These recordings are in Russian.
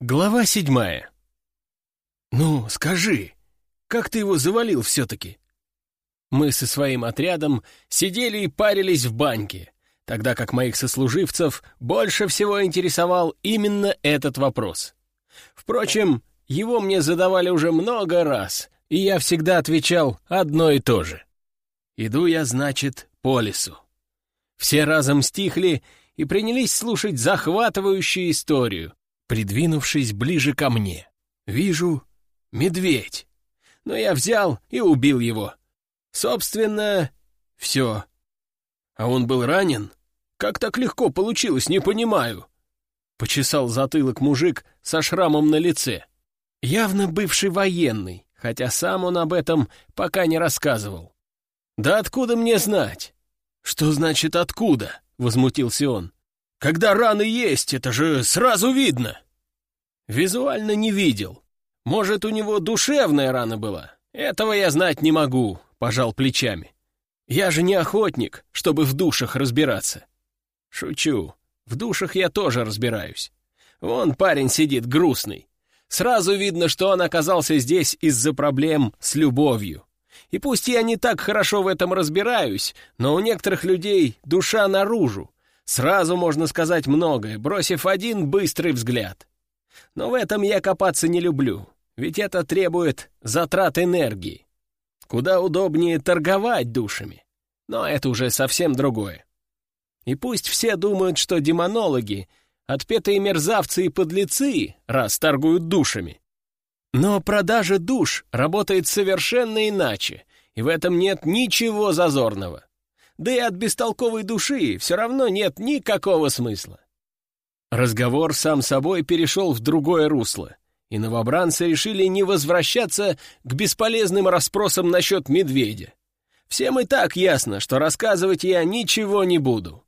Глава седьмая. «Ну, скажи, как ты его завалил все-таки?» Мы со своим отрядом сидели и парились в баньке, тогда как моих сослуживцев больше всего интересовал именно этот вопрос. Впрочем, его мне задавали уже много раз, и я всегда отвечал одно и то же. Иду я, значит, по лесу. Все разом стихли и принялись слушать захватывающую историю, придвинувшись ближе ко мне. Вижу — медведь. Но я взял и убил его. Собственно, все. А он был ранен? Как так легко получилось, не понимаю. Почесал затылок мужик со шрамом на лице. Явно бывший военный, хотя сам он об этом пока не рассказывал. «Да откуда мне знать?» «Что значит «откуда»?» — возмутился он. Когда раны есть, это же сразу видно. Визуально не видел. Может, у него душевная рана была? Этого я знать не могу, пожал плечами. Я же не охотник, чтобы в душах разбираться. Шучу. В душах я тоже разбираюсь. Вон парень сидит грустный. Сразу видно, что он оказался здесь из-за проблем с любовью. И пусть я не так хорошо в этом разбираюсь, но у некоторых людей душа наружу, Сразу можно сказать многое, бросив один быстрый взгляд. Но в этом я копаться не люблю, ведь это требует затрат энергии. Куда удобнее торговать душами. Но это уже совсем другое. И пусть все думают, что демонологи — отпетые мерзавцы и подлецы, раз торгуют душами. Но продажа душ работает совершенно иначе, и в этом нет ничего зазорного да и от бестолковой души все равно нет никакого смысла. Разговор сам собой перешел в другое русло, и новобранцы решили не возвращаться к бесполезным расспросам насчет медведя. Всем и так ясно, что рассказывать я ничего не буду.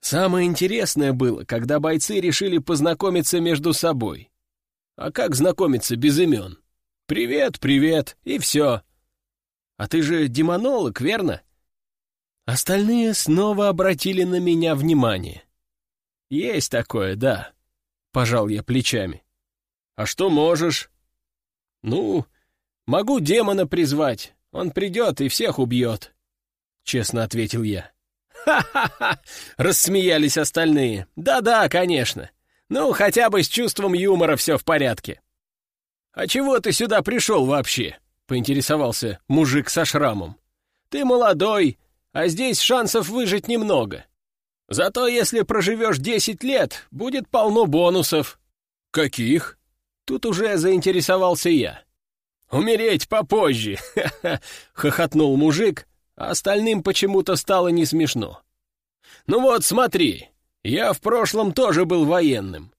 Самое интересное было, когда бойцы решили познакомиться между собой. А как знакомиться без имен? Привет, привет, и все. А ты же демонолог, верно? Остальные снова обратили на меня внимание. «Есть такое, да», — пожал я плечами. «А что можешь?» «Ну, могу демона призвать. Он придет и всех убьет», — честно ответил я. «Ха-ха-ха!» — рассмеялись остальные. «Да-да, конечно. Ну, хотя бы с чувством юмора все в порядке». «А чего ты сюда пришел вообще?» — поинтересовался мужик со шрамом. «Ты молодой, а здесь шансов выжить немного. Зато если проживешь десять лет, будет полно бонусов». «Каких?» Тут уже заинтересовался я. «Умереть попозже!» — хохотнул мужик, а остальным почему-то стало не смешно. «Ну вот, смотри, я в прошлом тоже был военным.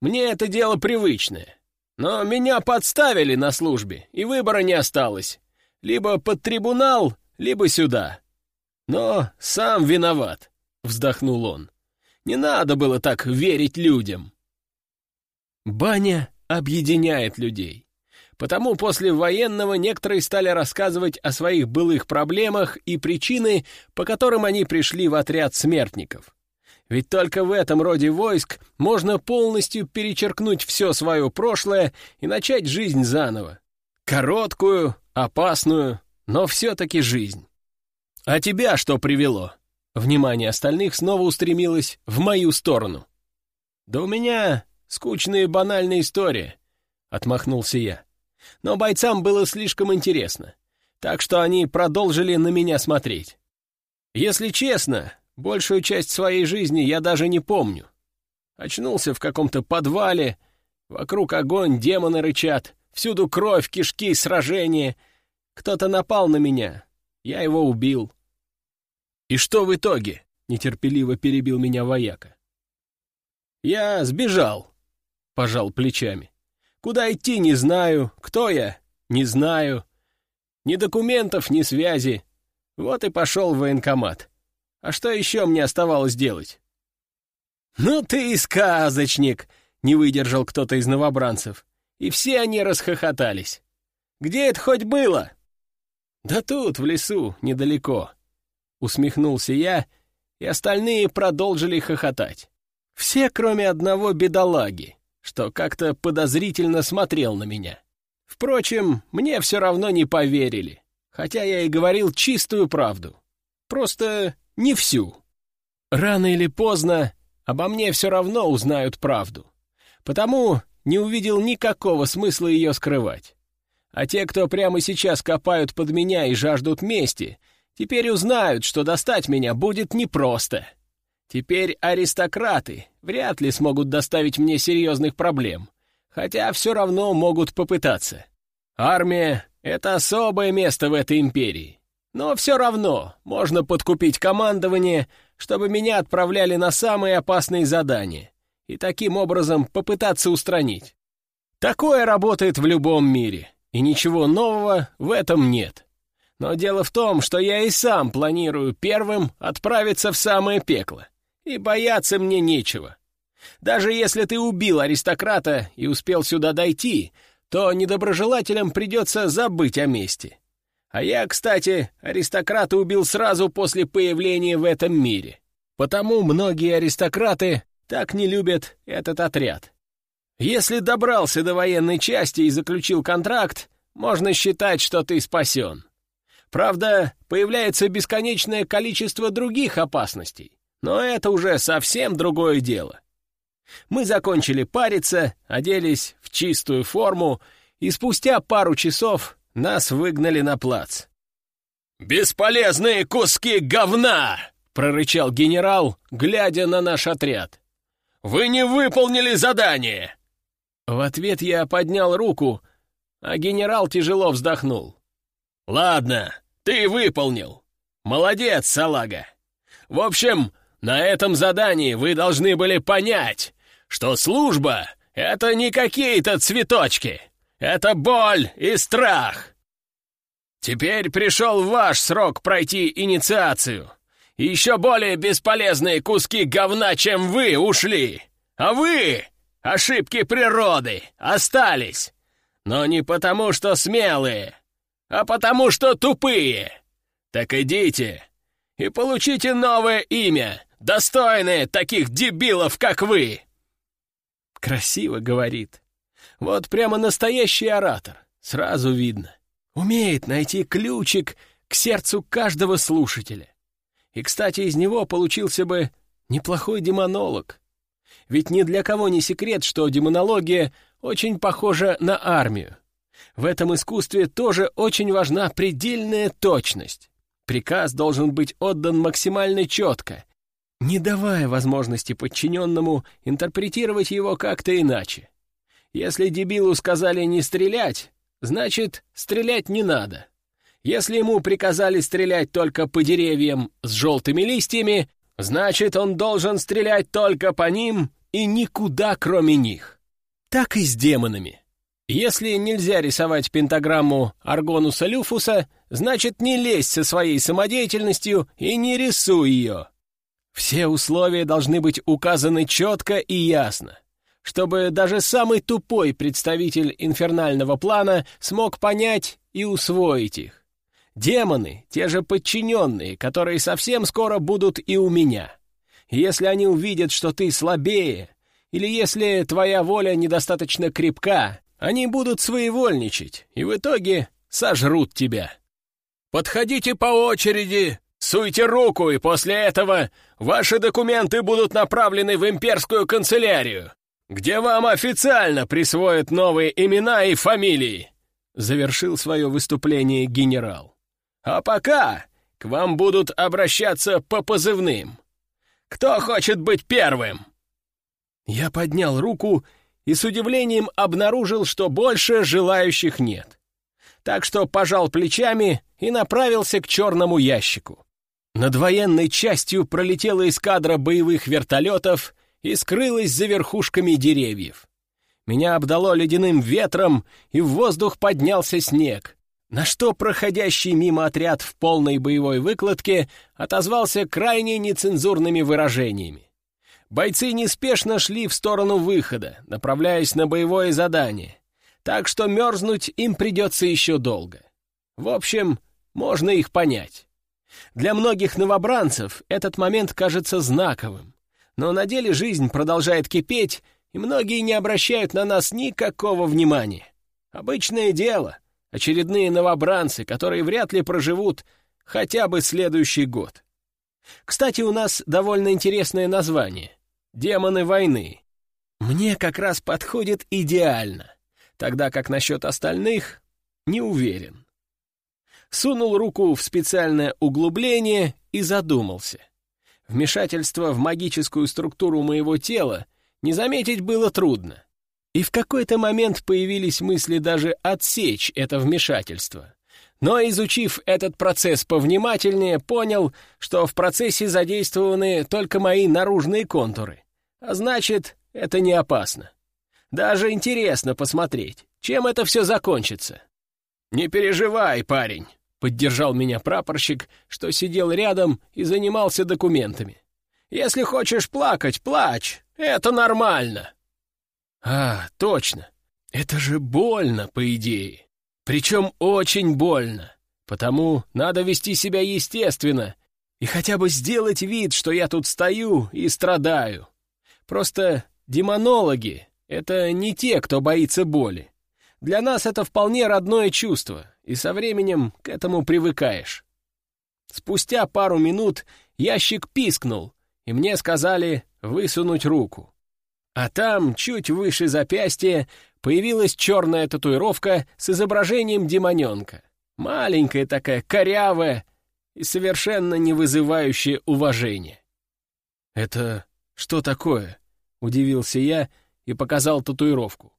Мне это дело привычное. Но меня подставили на службе, и выбора не осталось. Либо под трибунал, либо сюда. «Но сам виноват», — вздохнул он. «Не надо было так верить людям». Баня объединяет людей. Потому после военного некоторые стали рассказывать о своих былых проблемах и причины, по которым они пришли в отряд смертников. Ведь только в этом роде войск можно полностью перечеркнуть все свое прошлое и начать жизнь заново. Короткую, опасную, но все-таки жизнь. «А тебя что привело?» Внимание остальных снова устремилось в мою сторону. «Да у меня скучная и банальная история», — отмахнулся я. Но бойцам было слишком интересно, так что они продолжили на меня смотреть. Если честно, большую часть своей жизни я даже не помню. Очнулся в каком-то подвале, вокруг огонь, демоны рычат, всюду кровь, кишки, сражения. Кто-то напал на меня, я его убил. «И что в итоге?» — нетерпеливо перебил меня вояка. «Я сбежал», — пожал плечами. «Куда идти, не знаю. Кто я? Не знаю. Ни документов, ни связи. Вот и пошел в военкомат. А что еще мне оставалось делать?» «Ну ты и сказочник!» — не выдержал кто-то из новобранцев. И все они расхохотались. «Где это хоть было?» «Да тут, в лесу, недалеко», — усмехнулся я, и остальные продолжили хохотать. Все, кроме одного бедолаги, что как-то подозрительно смотрел на меня. Впрочем, мне все равно не поверили, хотя я и говорил чистую правду. Просто не всю. Рано или поздно обо мне все равно узнают правду. Потому не увидел никакого смысла ее скрывать. А те, кто прямо сейчас копают под меня и жаждут мести, теперь узнают, что достать меня будет непросто. Теперь аристократы вряд ли смогут доставить мне серьезных проблем, хотя все равно могут попытаться. Армия — это особое место в этой империи. Но все равно можно подкупить командование, чтобы меня отправляли на самые опасные задания, и таким образом попытаться устранить. Такое работает в любом мире, и ничего нового в этом нет. Но дело в том, что я и сам планирую первым отправиться в самое пекло, и бояться мне нечего. Даже если ты убил аристократа и успел сюда дойти, то недоброжелателям придется забыть о мести. А я, кстати, аристократа убил сразу после появления в этом мире. Потому многие аристократы так не любят этот отряд. Если добрался до военной части и заключил контракт, можно считать, что ты спасен. Правда, появляется бесконечное количество других опасностей, но это уже совсем другое дело. Мы закончили париться, оделись в чистую форму, и спустя пару часов нас выгнали на плац. «Бесполезные куски говна!» — прорычал генерал, глядя на наш отряд. «Вы не выполнили задание!» В ответ я поднял руку, а генерал тяжело вздохнул. «Ладно, ты выполнил. Молодец, салага. В общем, на этом задании вы должны были понять, что служба — это не какие-то цветочки. Это боль и страх. Теперь пришел ваш срок пройти инициацию. Еще более бесполезные куски говна, чем вы, ушли. А вы, ошибки природы, остались. Но не потому, что смелые, а потому, что тупые. Так идите и получите новое имя, достойное таких дебилов, как вы. Красиво говорит. Вот прямо настоящий оратор, сразу видно. Умеет найти ключик к сердцу каждого слушателя. И, кстати, из него получился бы неплохой демонолог. Ведь ни для кого не секрет, что демонология очень похожа на армию. В этом искусстве тоже очень важна предельная точность. Приказ должен быть отдан максимально четко, не давая возможности подчиненному интерпретировать его как-то иначе. Если дебилу сказали не стрелять, значит, стрелять не надо. Если ему приказали стрелять только по деревьям с желтыми листьями, значит, он должен стрелять только по ним и никуда, кроме них. Так и с демонами. Если нельзя рисовать пентаграмму Аргонуса Люфуса, значит, не лезь со своей самодеятельностью и не рисуй ее. Все условия должны быть указаны четко и ясно чтобы даже самый тупой представитель инфернального плана смог понять и усвоить их. Демоны — те же подчиненные, которые совсем скоро будут и у меня. Если они увидят, что ты слабее, или если твоя воля недостаточно крепка, они будут своевольничать и в итоге сожрут тебя. Подходите по очереди, суйте руку, и после этого ваши документы будут направлены в имперскую канцелярию где вам официально присвоят новые имена и фамилии!» Завершил свое выступление генерал. «А пока к вам будут обращаться по позывным. Кто хочет быть первым?» Я поднял руку и с удивлением обнаружил, что больше желающих нет. Так что пожал плечами и направился к черному ящику. Над военной частью пролетела эскадра боевых вертолетов и скрылась за верхушками деревьев. Меня обдало ледяным ветром, и в воздух поднялся снег, на что проходящий мимо отряд в полной боевой выкладке отозвался крайне нецензурными выражениями. Бойцы неспешно шли в сторону выхода, направляясь на боевое задание, так что мерзнуть им придется еще долго. В общем, можно их понять. Для многих новобранцев этот момент кажется знаковым. Но на деле жизнь продолжает кипеть, и многие не обращают на нас никакого внимания. Обычное дело, очередные новобранцы, которые вряд ли проживут хотя бы следующий год. Кстати, у нас довольно интересное название — «Демоны войны». Мне как раз подходит идеально, тогда как насчет остальных не уверен. Сунул руку в специальное углубление и задумался. Вмешательство в магическую структуру моего тела не заметить было трудно. И в какой-то момент появились мысли даже отсечь это вмешательство. Но, изучив этот процесс повнимательнее, понял, что в процессе задействованы только мои наружные контуры. А значит, это не опасно. Даже интересно посмотреть, чем это все закончится. «Не переживай, парень», — поддержал меня прапорщик, что сидел рядом и занимался документами. «Если хочешь плакать, плачь, это нормально». «А, точно, это же больно, по идее. Причем очень больно. Потому надо вести себя естественно и хотя бы сделать вид, что я тут стою и страдаю. Просто демонологи — это не те, кто боится боли. Для нас это вполне родное чувство, и со временем к этому привыкаешь. Спустя пару минут ящик пискнул, и мне сказали высунуть руку. А там, чуть выше запястья, появилась черная татуировка с изображением демоненка. Маленькая такая, корявая и совершенно не вызывающая уважения. «Это что такое?» — удивился я и показал татуировку.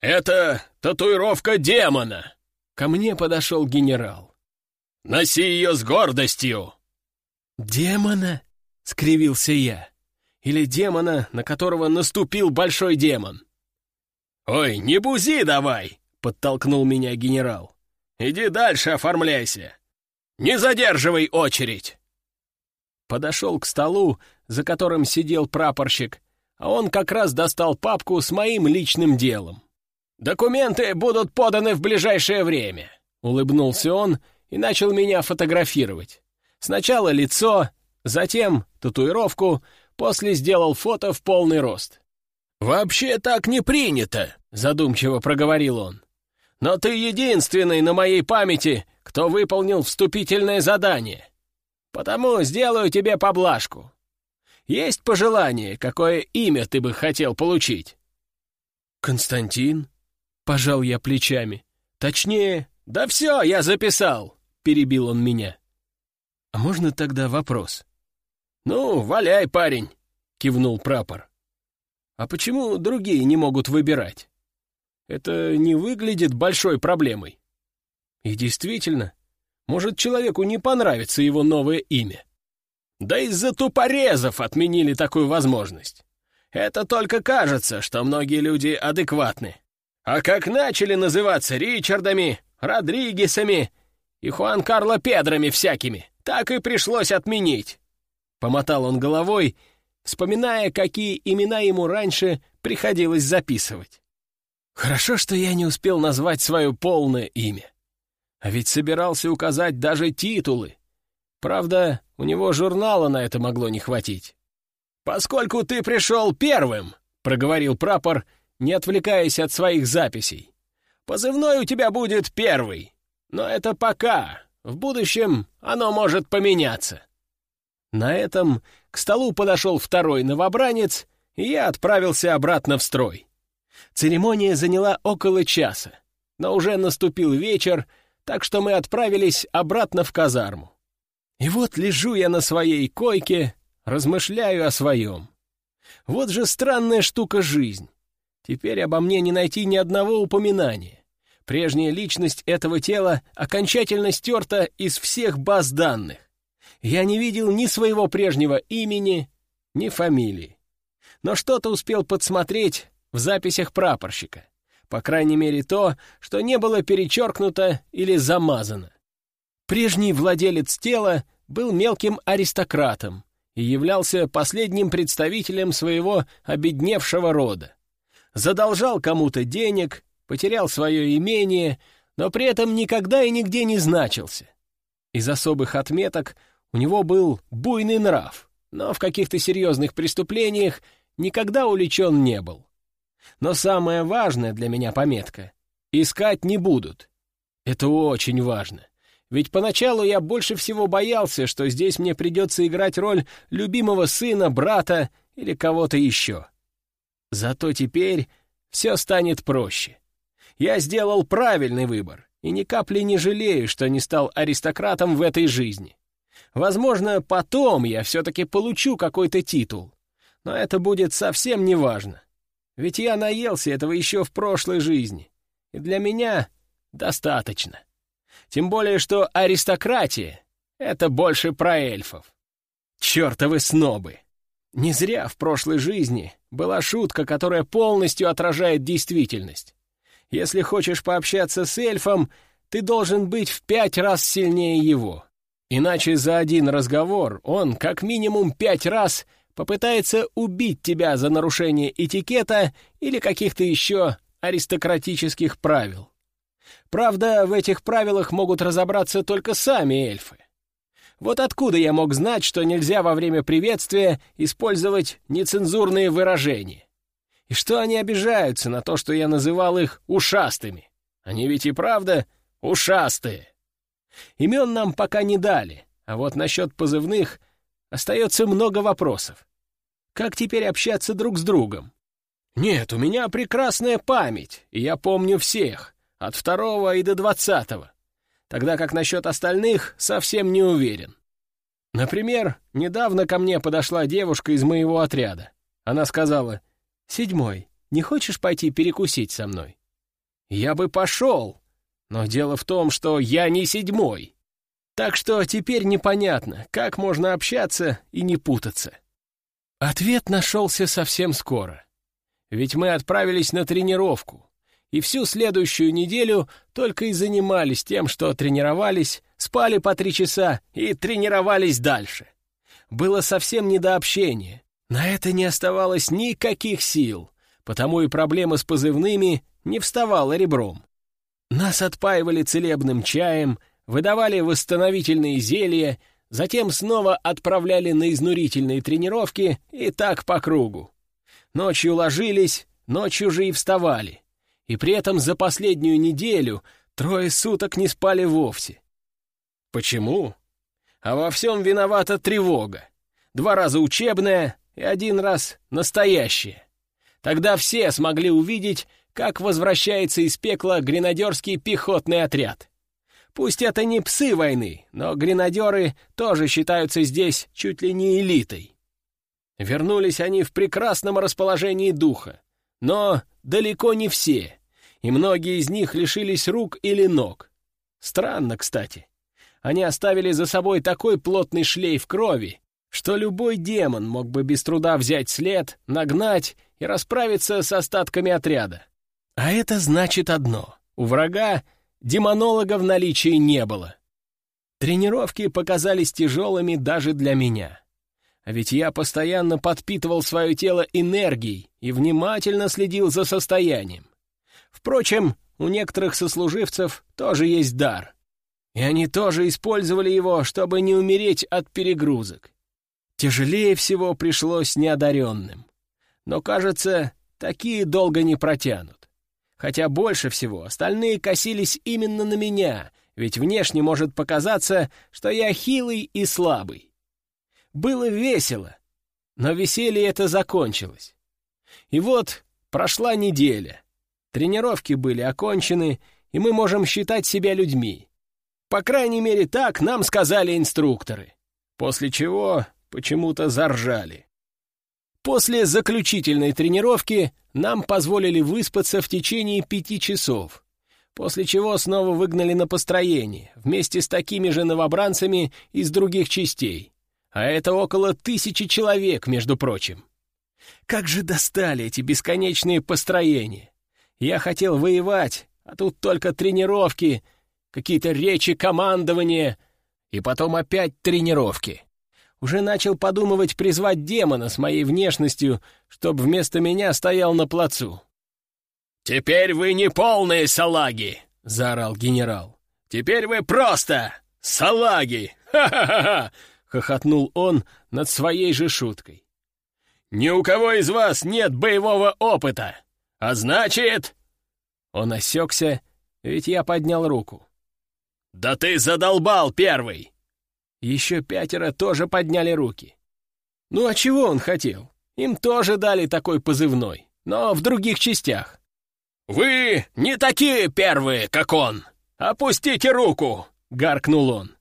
«Это татуировка демона!» Ко мне подошел генерал. «Носи ее с гордостью!» «Демона?» — скривился я. «Или демона, на которого наступил большой демон?» «Ой, не бузи давай!» — подтолкнул меня генерал. «Иди дальше оформляйся! Не задерживай очередь!» Подошел к столу, за которым сидел прапорщик, а он как раз достал папку с моим личным делом. «Документы будут поданы в ближайшее время», — улыбнулся он и начал меня фотографировать. Сначала лицо, затем татуировку, после сделал фото в полный рост. «Вообще так не принято», — задумчиво проговорил он. «Но ты единственный на моей памяти, кто выполнил вступительное задание. Потому сделаю тебе поблажку. Есть пожелание, какое имя ты бы хотел получить?» «Константин?» — пожал я плечами. «Точнее, да все, я записал!» — перебил он меня. «А можно тогда вопрос?» «Ну, валяй, парень!» — кивнул прапор. «А почему другие не могут выбирать? Это не выглядит большой проблемой. И действительно, может, человеку не понравится его новое имя. Да из-за тупорезов отменили такую возможность. Это только кажется, что многие люди адекватны. А как начали называться Ричардами, Родригесами и Хуан Карло Педрами всякими, так и пришлось отменить. Помотал он головой, вспоминая, какие имена ему раньше приходилось записывать. Хорошо, что я не успел назвать свое полное имя. А ведь собирался указать даже титулы. Правда, у него журнала на это могло не хватить. «Поскольку ты пришел первым», — проговорил прапор, не отвлекаясь от своих записей, «позывной у тебя будет первый. Но это пока. В будущем оно может поменяться». На этом к столу подошел второй новобранец, и я отправился обратно в строй. Церемония заняла около часа, но уже наступил вечер, так что мы отправились обратно в казарму. И вот лежу я на своей койке, размышляю о своем. Вот же странная штука жизнь. Теперь обо мне не найти ни одного упоминания. Прежняя личность этого тела окончательно стерта из всех баз данных. Я не видел ни своего прежнего имени, ни фамилии. Но что-то успел подсмотреть в записях прапорщика. По крайней мере то, что не было перечеркнуто или замазано. Прежний владелец тела был мелким аристократом и являлся последним представителем своего обедневшего рода. Задолжал кому-то денег, потерял свое имение, но при этом никогда и нигде не значился. Из особых отметок у него был буйный нрав, но в каких-то серьезных преступлениях никогда уличен не был. Но самое важное для меня пометка — искать не будут. Это очень важно. Ведь поначалу я больше всего боялся, что здесь мне придется играть роль любимого сына, брата или кого-то еще. Зато теперь все станет проще. Я сделал правильный выбор и ни капли не жалею, что не стал аристократом в этой жизни. Возможно, потом я все-таки получу какой-то титул, но это будет совсем не важно. Ведь я наелся этого еще в прошлой жизни, и для меня достаточно. Тем более, что аристократия — это больше про эльфов. Чертовы снобы! Не зря в прошлой жизни была шутка, которая полностью отражает действительность. Если хочешь пообщаться с эльфом, ты должен быть в пять раз сильнее его. Иначе за один разговор он, как минимум пять раз, попытается убить тебя за нарушение этикета или каких-то еще аристократических правил. Правда, в этих правилах могут разобраться только сами эльфы. Вот откуда я мог знать, что нельзя во время приветствия использовать нецензурные выражения? И что они обижаются на то, что я называл их ушастыми? Они ведь и правда ушастые. Имен нам пока не дали, а вот насчет позывных остается много вопросов. Как теперь общаться друг с другом? Нет, у меня прекрасная память, и я помню всех, от второго и до двадцатого, тогда как насчет остальных совсем не уверен. Например, недавно ко мне подошла девушка из моего отряда. Она сказала, «Седьмой, не хочешь пойти перекусить со мной?» Я бы пошел, но дело в том, что я не седьмой. Так что теперь непонятно, как можно общаться и не путаться. Ответ нашелся совсем скоро. Ведь мы отправились на тренировку, и всю следующую неделю только и занимались тем, что тренировались, спали по три часа и тренировались дальше. Было совсем не до общения. На это не оставалось никаких сил, потому и проблема с позывными не вставала ребром. Нас отпаивали целебным чаем, выдавали восстановительные зелья, затем снова отправляли на изнурительные тренировки и так по кругу. Ночью ложились, ночью же и вставали. И при этом за последнюю неделю трое суток не спали вовсе. Почему? А во всем виновата тревога. Два раза учебная и один раз настоящая. Тогда все смогли увидеть, как возвращается из пекла гренадерский пехотный отряд. Пусть это не псы войны, но гренадеры тоже считаются здесь чуть ли не элитой. Вернулись они в прекрасном расположении духа, но далеко не все, и многие из них лишились рук или ног. Странно, кстати. Они оставили за собой такой плотный шлейф крови, что любой демон мог бы без труда взять след, нагнать и расправиться с остатками отряда. А это значит одно — у врага демонолога в наличии не было. Тренировки показались тяжелыми даже для меня. А ведь я постоянно подпитывал свое тело энергией и внимательно следил за состоянием. Впрочем, у некоторых сослуживцев тоже есть дар. И они тоже использовали его, чтобы не умереть от перегрузок. Тяжелее всего пришлось неодаренным. Но, кажется, такие долго не протянут. Хотя больше всего остальные косились именно на меня, ведь внешне может показаться, что я хилый и слабый. Было весело, но веселье это закончилось. И вот прошла неделя. Тренировки были окончены, и мы можем считать себя людьми. По крайней мере, так нам сказали инструкторы. После чего почему-то заржали. После заключительной тренировки нам позволили выспаться в течение пяти часов, после чего снова выгнали на построение, вместе с такими же новобранцами из других частей. А это около тысячи человек, между прочим. Как же достали эти бесконечные построения! Я хотел воевать, а тут только тренировки, какие-то речи командования, и потом опять тренировки уже начал подумывать призвать демона с моей внешностью, чтобы вместо меня стоял на плацу. «Теперь вы не полные салаги!» — заорал генерал. «Теперь вы просто салаги! Ха-ха-ха!» — хохотнул он над своей же шуткой. «Ни у кого из вас нет боевого опыта, А значит...» Он осекся, ведь я поднял руку. «Да ты задолбал первый!» Еще пятеро тоже подняли руки. Ну а чего он хотел? Им тоже дали такой позывной, но в других частях. «Вы не такие первые, как он! Опустите руку!» — гаркнул он.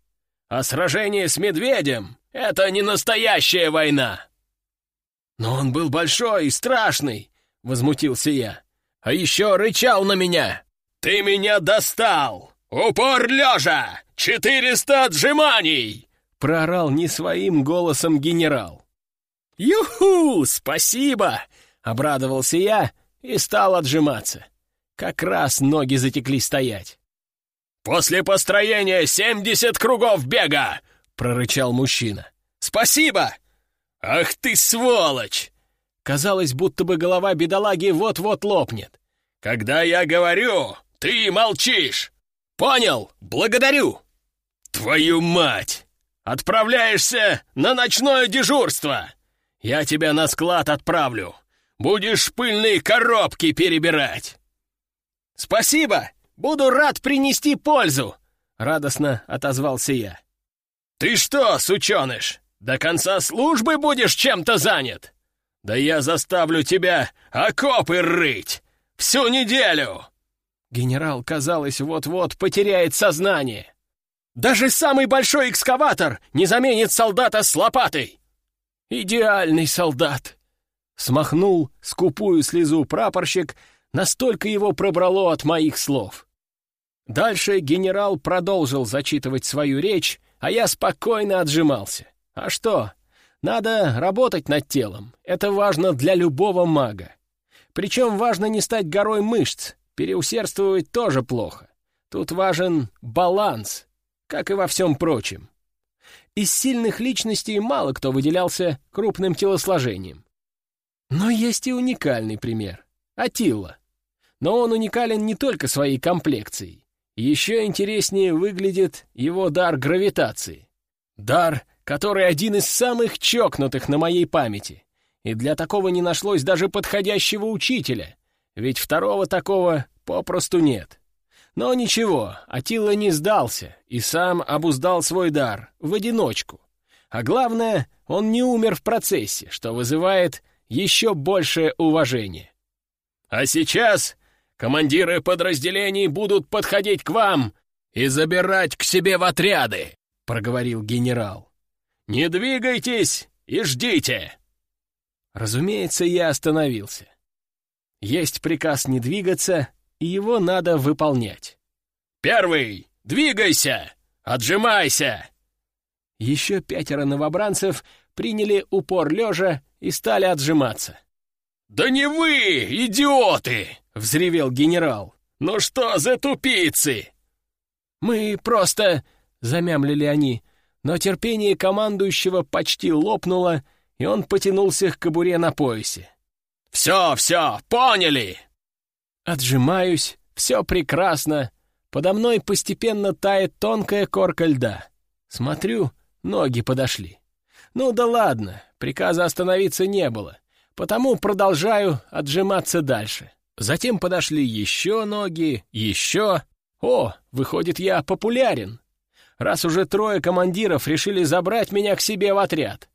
«А сражение с медведем — это не настоящая война!» «Но он был большой и страшный!» — возмутился я. «А еще рычал на меня!» «Ты меня достал! Упор лежа! Четыреста отжиманий!» — проорал не своим голосом генерал. «Юху! Спасибо!» — обрадовался я и стал отжиматься. Как раз ноги затекли стоять. «После построения семьдесят кругов бега!» — прорычал мужчина. «Спасибо!» «Ах ты сволочь!» Казалось, будто бы голова бедолаги вот-вот лопнет. «Когда я говорю, ты молчишь! Понял? Благодарю!» «Твою мать! Отправляешься на ночное дежурство! Я тебя на склад отправлю. Будешь пыльные коробки перебирать. Спасибо! Буду рад принести пользу! Радостно отозвался я. Ты что, сученыш, до конца службы будешь чем-то занят? Да я заставлю тебя окопы рыть! Всю неделю!» Генерал, казалось, вот-вот потеряет сознание. «Даже самый большой экскаватор не заменит солдата с лопатой!» Идеальный солдат!» Смахнул скупую слезу прапорщик, настолько его пробрало от моих слов. Дальше генерал продолжил зачитывать свою речь, а я спокойно отжимался. А что? Надо работать над телом. Это важно для любого мага. Причем важно не стать горой мышц. Переусердствовать тоже плохо. Тут важен баланс, как и во всем прочем. Из сильных личностей мало кто выделялся крупным телосложением. Но есть и уникальный пример — Атилла. Но он уникален не только своей комплекцией. Еще интереснее выглядит его дар гравитации. Дар, который один из самых чокнутых на моей памяти. И для такого не нашлось даже подходящего учителя, ведь второго такого попросту нет. Но ничего, Атила не сдался и сам обуздал свой дар в одиночку. А главное, он не умер в процессе, что вызывает еще большее уважение. «А сейчас командиры подразделений будут подходить к вам и забирать к себе в отряды», — проговорил генерал. «Не двигайтесь и ждите!» Разумеется, я остановился. Есть приказ не двигаться, и его надо выполнять. «Первый! Двигайся! Отжимайся!» Еще пятеро новобранцев приняли упор лежа и стали отжиматься. «Да не вы, идиоты!» — взревел генерал. «Ну что за тупицы?» «Мы просто...» — замямлили они, но терпение командующего почти лопнуло, и он потянулся к кобуре на поясе. «Все, все, поняли!» Отжимаюсь, все прекрасно. Подо мной постепенно тает тонкая корка льда. Смотрю, ноги подошли. Ну да ладно, приказа остановиться не было, потому продолжаю отжиматься дальше. Затем подошли еще ноги, еще... О, выходит, я популярен. Раз уже трое командиров решили забрать меня к себе в отряд.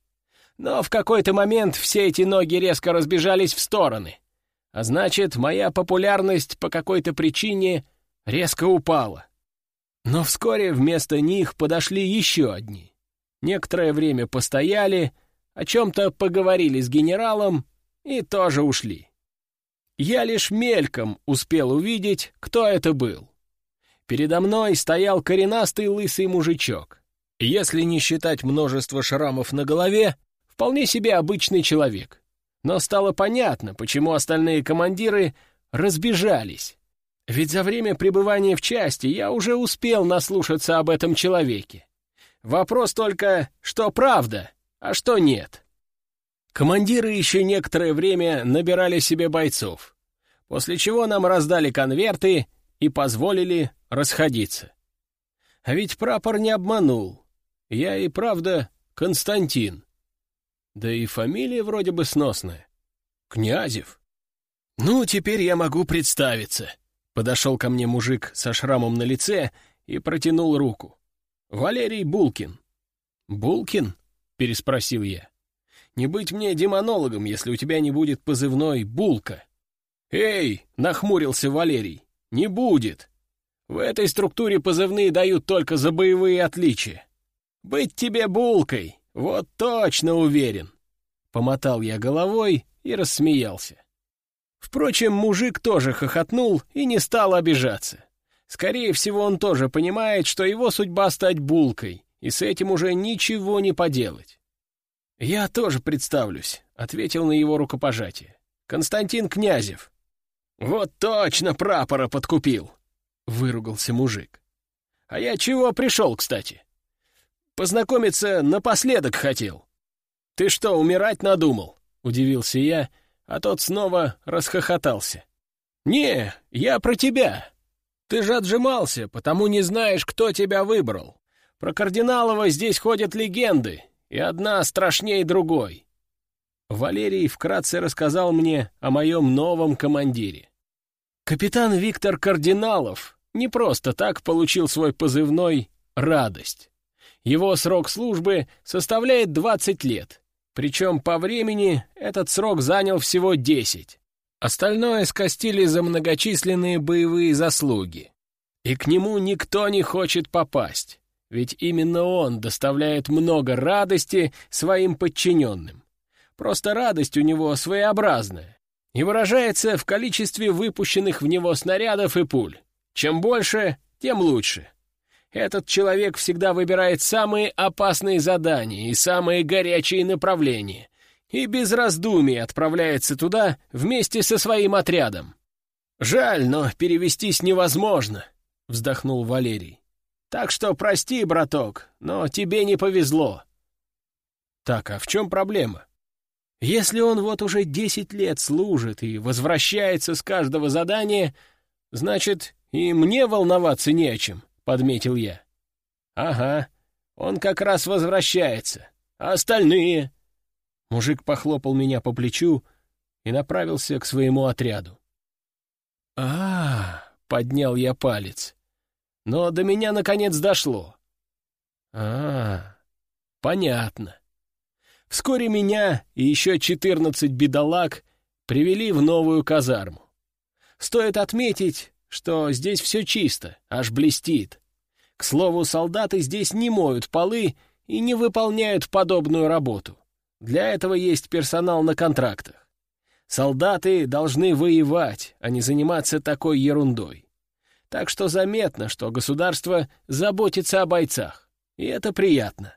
Но в какой-то момент все эти ноги резко разбежались в стороны. А значит, моя популярность по какой-то причине резко упала. Но вскоре вместо них подошли еще одни. Некоторое время постояли, о чем-то поговорили с генералом и тоже ушли. Я лишь мельком успел увидеть, кто это был. Передо мной стоял коренастый лысый мужичок. Если не считать множество шрамов на голове, вполне себе обычный человек. Но стало понятно, почему остальные командиры разбежались. Ведь за время пребывания в части я уже успел наслушаться об этом человеке. Вопрос только, что правда, а что нет. Командиры еще некоторое время набирали себе бойцов, после чего нам раздали конверты и позволили расходиться. А ведь прапор не обманул. Я и правда Константин. Да и фамилия вроде бы сносная. Князев. «Ну, теперь я могу представиться». Подошел ко мне мужик со шрамом на лице и протянул руку. «Валерий Булкин». «Булкин?» — переспросил я. «Не быть мне демонологом, если у тебя не будет позывной «Булка». «Эй!» — нахмурился Валерий. «Не будет. В этой структуре позывные дают только за боевые отличия. Быть тебе булкой, вот точно уверен». Помотал я головой и рассмеялся. Впрочем, мужик тоже хохотнул и не стал обижаться. Скорее всего, он тоже понимает, что его судьба стать булкой, и с этим уже ничего не поделать. «Я тоже представлюсь», — ответил на его рукопожатие. «Константин Князев». «Вот точно прапора подкупил», — выругался мужик. «А я чего пришел, кстати? Познакомиться напоследок хотел». «Ты что, умирать надумал?» — удивился я, а тот снова расхохотался. «Не, я про тебя. Ты же отжимался, потому не знаешь, кто тебя выбрал. Про Кардиналова здесь ходят легенды, и одна страшнее другой». Валерий вкратце рассказал мне о моем новом командире. Капитан Виктор Кардиналов не просто так получил свой позывной «Радость». Его срок службы составляет 20 лет, причем по времени этот срок занял всего 10. Остальное скостили за многочисленные боевые заслуги. И к нему никто не хочет попасть, ведь именно он доставляет много радости своим подчиненным. Просто радость у него своеобразная и выражается в количестве выпущенных в него снарядов и пуль. Чем больше, тем лучше. Этот человек всегда выбирает самые опасные задания и самые горячие направления, и без раздумий отправляется туда вместе со своим отрядом. «Жаль, но перевестись невозможно», — вздохнул Валерий. «Так что прости, браток, но тебе не повезло». «Так, а в чем проблема?» «Если он вот уже десять лет служит и возвращается с каждого задания, значит, и мне волноваться не о чем подметил я. «Ага, он как раз возвращается. А остальные?» Мужик похлопал меня по плечу и направился к своему отряду. а, -а, -а поднял я палец. Но до меня наконец дошло. а, -а, понятно. Вскоре меня и еще четырнадцать бедолаг привели в новую казарму. Стоит отметить, что здесь все чисто, аж блестит. К слову, солдаты здесь не моют полы и не выполняют подобную работу. Для этого есть персонал на контрактах. Солдаты должны воевать, а не заниматься такой ерундой. Так что заметно, что государство заботится о бойцах, и это приятно.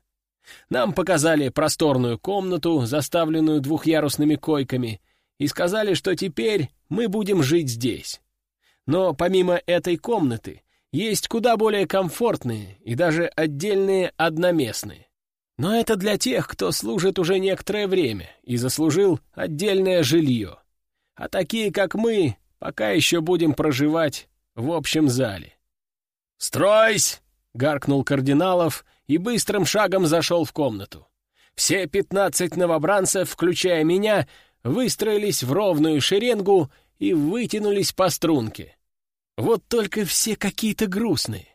Нам показали просторную комнату, заставленную двухъярусными койками, и сказали, что теперь мы будем жить здесь. Но помимо этой комнаты есть куда более комфортные и даже отдельные одноместные. Но это для тех, кто служит уже некоторое время и заслужил отдельное жилье. А такие, как мы, пока еще будем проживать в общем зале. «Стройсь!» — гаркнул Кардиналов и быстрым шагом зашел в комнату. Все пятнадцать новобранцев, включая меня, выстроились в ровную шеренгу и вытянулись по струнке. Вот только все какие-то грустные.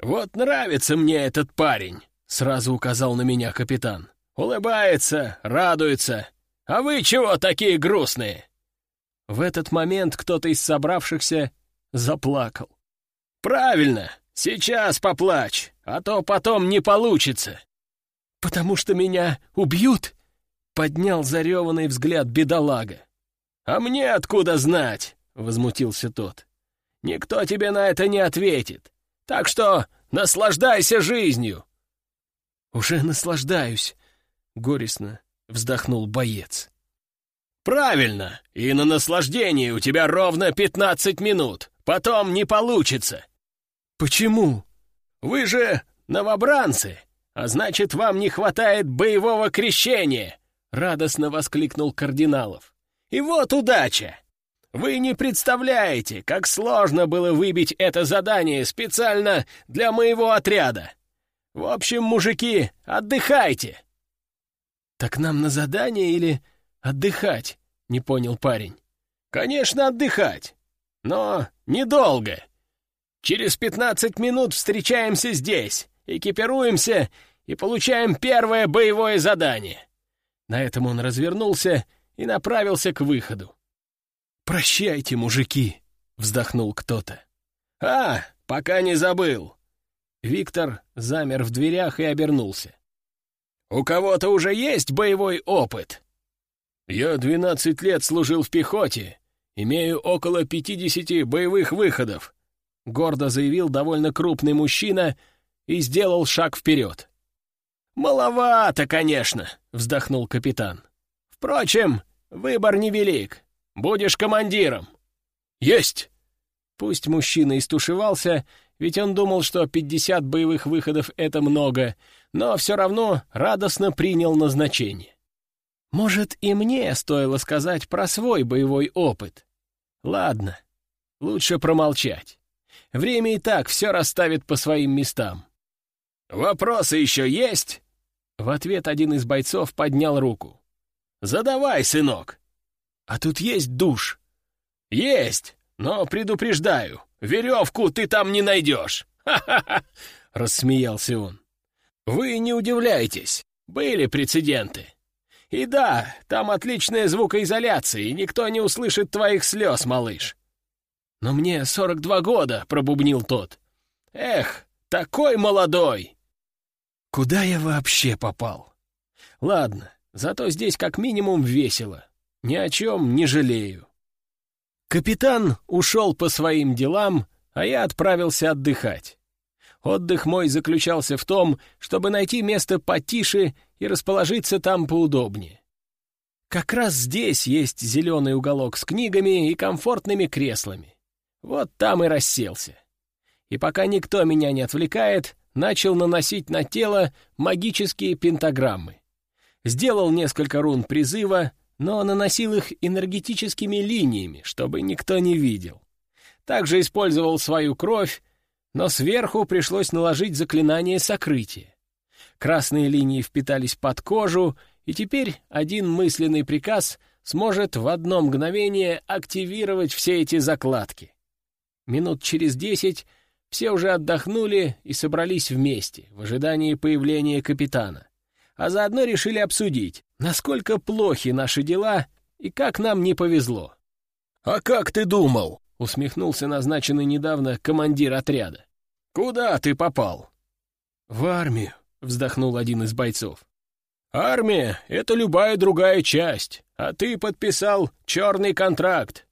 «Вот нравится мне этот парень», — сразу указал на меня капитан. «Улыбается, радуется. А вы чего такие грустные?» В этот момент кто-то из собравшихся заплакал. «Правильно, сейчас поплачь, а то потом не получится». «Потому что меня убьют?» — поднял зареванный взгляд бедолага. «А мне откуда знать?» — возмутился тот. Никто тебе на это не ответит. Так что наслаждайся жизнью!» «Уже наслаждаюсь», — горестно вздохнул боец. «Правильно, и на наслаждение у тебя ровно пятнадцать минут. Потом не получится». «Почему?» «Вы же новобранцы, а значит, вам не хватает боевого крещения!» — радостно воскликнул Кардиналов. «И вот удача! Вы не представляете, как сложно было выбить это задание специально для моего отряда. В общем, мужики, отдыхайте!» «Так нам на задание или отдыхать?» — не понял парень. «Конечно, отдыхать, но недолго. Через пятнадцать минут встречаемся здесь, экипируемся и получаем первое боевое задание». На этом он развернулся и направился к выходу. «Прощайте, мужики!» — вздохнул кто-то. «А, пока не забыл!» Виктор замер в дверях и обернулся. «У кого-то уже есть боевой опыт?» «Я двенадцать лет служил в пехоте, имею около пятидесяти боевых выходов», — гордо заявил довольно крупный мужчина и сделал шаг вперед. «Маловато, конечно», — вздохнул капитан. «Впрочем, выбор невелик. Будешь командиром». «Есть!» Пусть мужчина истушевался, ведь он думал, что пятьдесят боевых выходов — это много, но все равно радостно принял назначение. Может, и мне стоило сказать про свой боевой опыт. Ладно, лучше промолчать. Время и так все расставит по своим местам. «Вопросы еще есть?» В ответ один из бойцов поднял руку. «Задавай, сынок!» «А тут есть душ?» «Есть, но предупреждаю, веревку ты там не найдешь!» «Ха-ха-ха!» — рассмеялся он. «Вы не удивляйтесь, были прецеденты. И да, там отличная звукоизоляция, и никто не услышит твоих слез, малыш. Но мне сорок два года, — пробубнил тот. Эх, такой молодой! Куда я вообще попал? Ладно, зато здесь как минимум весело. Ни о чем не жалею. Капитан ушел по своим делам, а я отправился отдыхать. Отдых мой заключался в том, чтобы найти место потише и расположиться там поудобнее. Как раз здесь есть зеленый уголок с книгами и комфортными креслами. Вот там и расселся. И пока никто меня не отвлекает, начал наносить на тело магические пентаграммы. Сделал несколько рун призыва, но наносил их энергетическими линиями, чтобы никто не видел. Также использовал свою кровь, но сверху пришлось наложить заклинание сокрытия. Красные линии впитались под кожу, и теперь один мысленный приказ сможет в одно мгновение активировать все эти закладки. Минут через десять все уже отдохнули и собрались вместе, в ожидании появления капитана. А заодно решили обсудить, насколько плохи наши дела и как нам не повезло. «А как ты думал?» — усмехнулся назначенный недавно командир отряда. «Куда ты попал?» «В армию», — вздохнул один из бойцов. «Армия — это любая другая часть, а ты подписал черный контракт.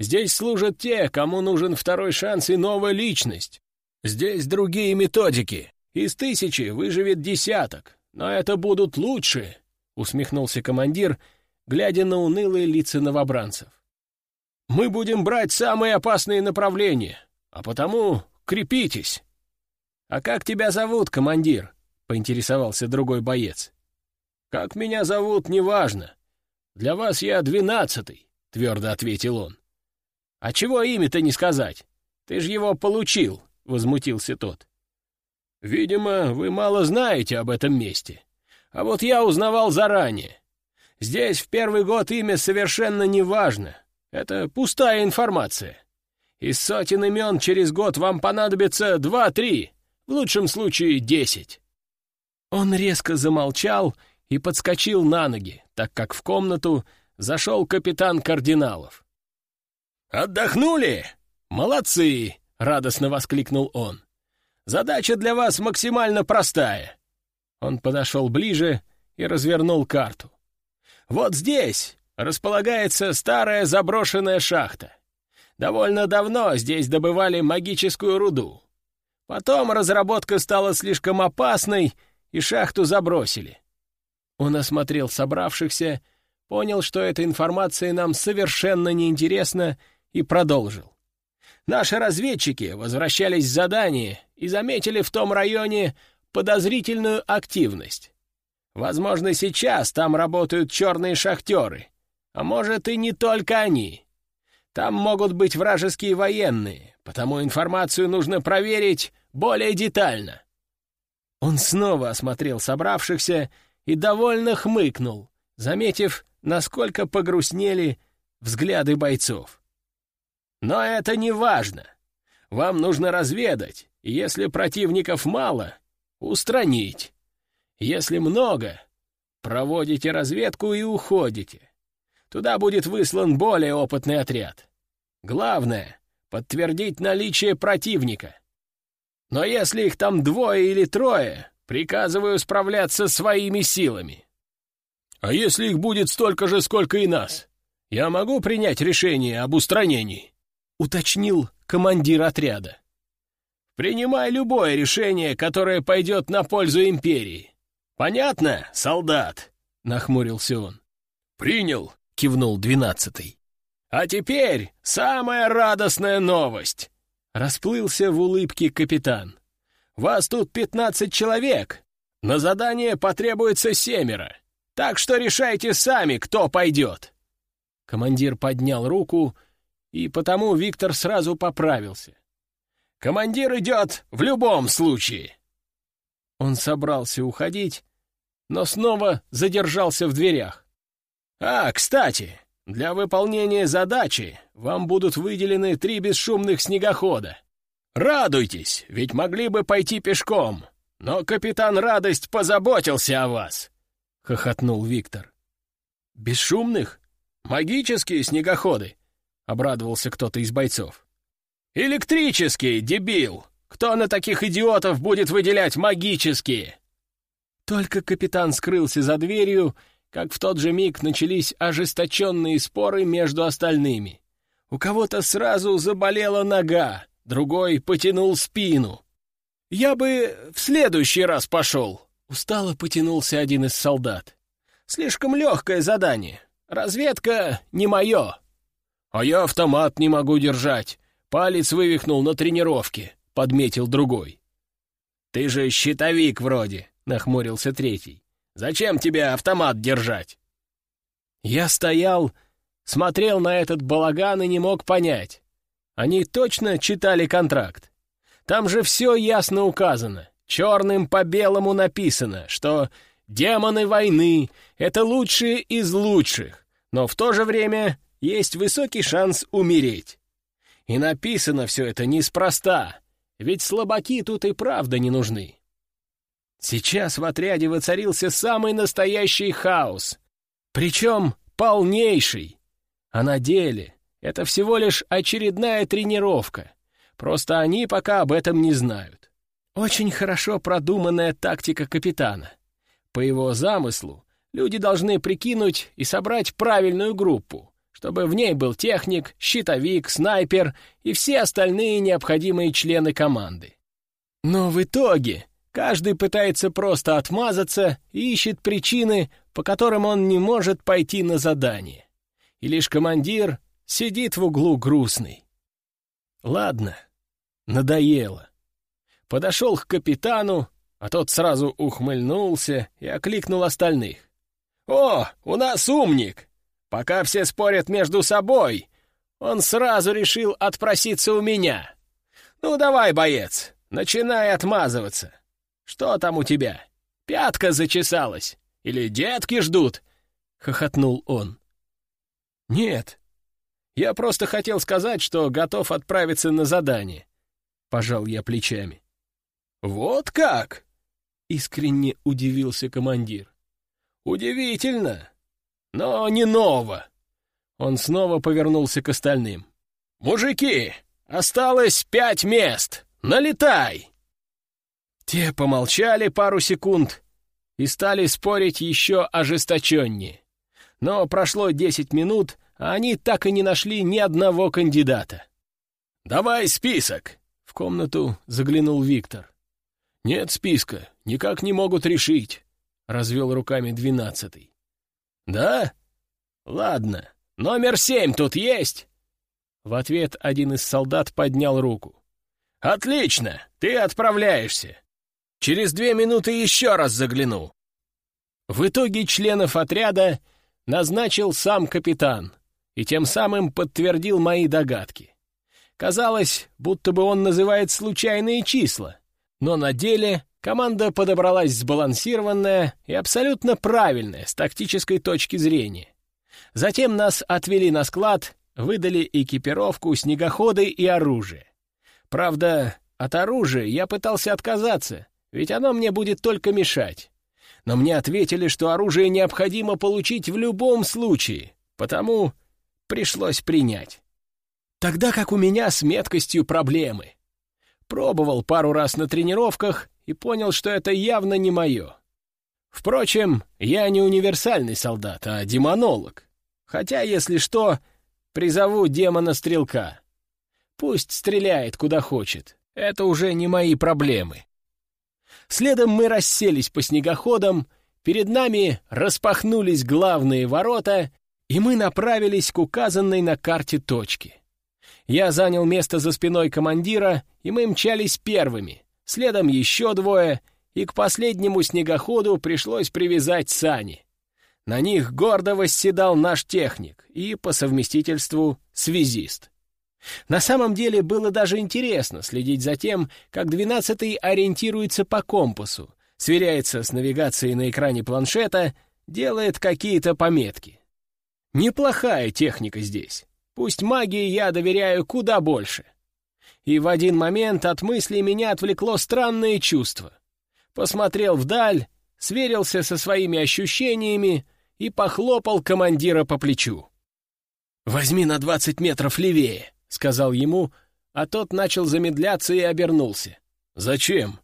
Здесь служат те, кому нужен второй шанс и новая личность. Здесь другие методики. Из тысячи выживет десяток, но это будут лучшие», — усмехнулся командир, глядя на унылые лица новобранцев. «Мы будем брать самые опасные направления, а потому крепитесь». «А как тебя зовут, командир?» — поинтересовался другой боец. «Как меня зовут, неважно. Для вас я двенадцатый», — твердо ответил он. «А чего имя-то не сказать? Ты же его получил», — возмутился тот. «Видимо, вы мало знаете об этом месте. А вот я узнавал заранее. Здесь в первый год имя совершенно не важно. Это пустая информация. Из сотен имен через год вам понадобится два-три, в лучшем случае десять». Он резко замолчал и подскочил на ноги, так как в комнату зашел капитан Кардиналов. «Отдохнули? Молодцы!» — радостно воскликнул он. «Задача для вас максимально простая». Он подошел ближе и развернул карту. «Вот здесь располагается старая заброшенная шахта. Довольно давно здесь добывали магическую руду. Потом разработка стала слишком опасной, и шахту забросили. Он осмотрел собравшихся, понял, что эта информация нам совершенно неинтересна, и продолжил. Наши разведчики возвращались с задания и заметили в том районе подозрительную активность. Возможно, сейчас там работают черные шахтеры, а может и не только они. Там могут быть вражеские военные, потому информацию нужно проверить более детально. Он снова осмотрел собравшихся и довольно хмыкнул, заметив, насколько погрустнели взгляды бойцов. «Но это не важно. Вам нужно разведать, если противников мало, устранить. Если много, проводите разведку и уходите. Туда будет выслан более опытный отряд. Главное — подтвердить наличие противника. Но если их там двое или трое, приказываю справляться своими силами. А если их будет столько же, сколько и нас, я могу принять решение об устранении?» — уточнил командир отряда. «Принимай любое решение, которое пойдет на пользу империи. Понятно, солдат?» — нахмурился он. «Принял», — кивнул двенадцатый. «А теперь самая радостная новость!» Расплылся в улыбке капитан. «Вас тут пятнадцать человек. На задание потребуется семеро. Так что решайте сами, кто пойдет». Командир поднял руку, и потому Виктор сразу поправился. «Командир идет в любом случае!» Он собрался уходить, но снова задержался в дверях. «А, кстати, для выполнения задачи вам будут выделены три бесшумных снегохода. Радуйтесь, ведь могли бы пойти пешком, но капитан Радость позаботился о вас!» — хохотнул Виктор. «Бесшумных? Магические снегоходы?» — обрадовался кто-то из бойцов. «Электрические, дебил! Кто на таких идиотов будет выделять магические?» Только капитан скрылся за дверью, как в тот же миг начались ожесточенные споры между остальными. У кого-то сразу заболела нога, другой потянул спину. «Я бы в следующий раз пошел», — устало потянулся один из солдат. «Слишком легкое задание. Разведка не мое». «А я автомат не могу держать. Палец вывихнул на тренировке», — подметил другой. «Ты же щитовик вроде», — нахмурился третий. Зачем тебе автомат держать?» Я стоял, смотрел на этот балаган и не мог понять. Они точно читали контракт. Там же все ясно указано, черным по белому написано, что демоны войны — это лучшие из лучших, но в то же время есть высокий шанс умереть. И написано все это неспроста, ведь слабаки тут и правда не нужны. Сейчас в отряде воцарился самый настоящий хаос. Причем полнейший. А на деле это всего лишь очередная тренировка. Просто они пока об этом не знают. Очень хорошо продуманная тактика капитана. По его замыслу, люди должны прикинуть и собрать правильную группу, чтобы в ней был техник, щитовик, снайпер и все остальные необходимые члены команды. Но в итоге Каждый пытается просто отмазаться и ищет причины, по которым он не может пойти на задание. И лишь командир сидит в углу грустный. Ладно, надоело. Подошел к капитану, а тот сразу ухмыльнулся и окликнул остальных. «О, у нас умник! Пока все спорят между собой, он сразу решил отпроситься у меня. Ну давай, боец, начинай отмазываться!» «Что там у тебя? Пятка зачесалась? Или детки ждут?» — хохотнул он. «Нет, я просто хотел сказать, что готов отправиться на задание», — пожал я плечами. «Вот как?» — искренне удивился командир. «Удивительно, но не ново». Он снова повернулся к остальным. «Мужики, осталось пять мест! Налетай!» Те помолчали пару секунд и стали спорить еще ожесточеннее. Но прошло десять минут, а они так и не нашли ни одного кандидата. «Давай список!» — в комнату заглянул Виктор. «Нет списка, никак не могут решить», — развел руками двенадцатый. «Да? Ладно. Номер семь тут есть?» В ответ один из солдат поднял руку. «Отлично! Ты отправляешься! Через две минуты еще раз загляну». В итоге членов отряда назначил сам капитан и тем самым подтвердил мои догадки. Казалось, будто бы он называет случайные числа, но на деле команда подобралась сбалансированная и абсолютно правильная с тактической точки зрения. Затем нас отвели на склад, выдали экипировку, снегоходы и оружие. Правда, от оружия я пытался отказаться, ведь оно мне будет только мешать. Но мне ответили, что оружие необходимо получить в любом случае, потому пришлось принять. Тогда как у меня с меткостью проблемы. Пробовал пару раз на тренировках и понял, что это явно не мое. Впрочем, я не универсальный солдат, а демонолог. Хотя, если что, призову демона-стрелка. Пусть стреляет куда хочет. Это уже не мои проблемы. Следом мы расселись по снегоходам, перед нами распахнулись главные ворота, и мы направились к указанной на карте точке. Я занял место за спиной командира, и мы мчались первыми, следом еще двое, и к последнему снегоходу пришлось привязать сани. На них гордо восседал наш техник и, по совместительству, связист. На самом деле было даже интересно следить за тем, как двенадцатый ориентируется по компасу, сверяется с навигацией на экране планшета, делает какие-то пометки. Неплохая техника здесь. Пусть магии я доверяю куда больше. И в один момент от мысли меня отвлекло странное чувство. Посмотрел вдаль, сверился со своими ощущениями и похлопал командира по плечу. «Возьми на двадцать метров левее», — сказал ему, а тот начал замедляться и обернулся. «Зачем?»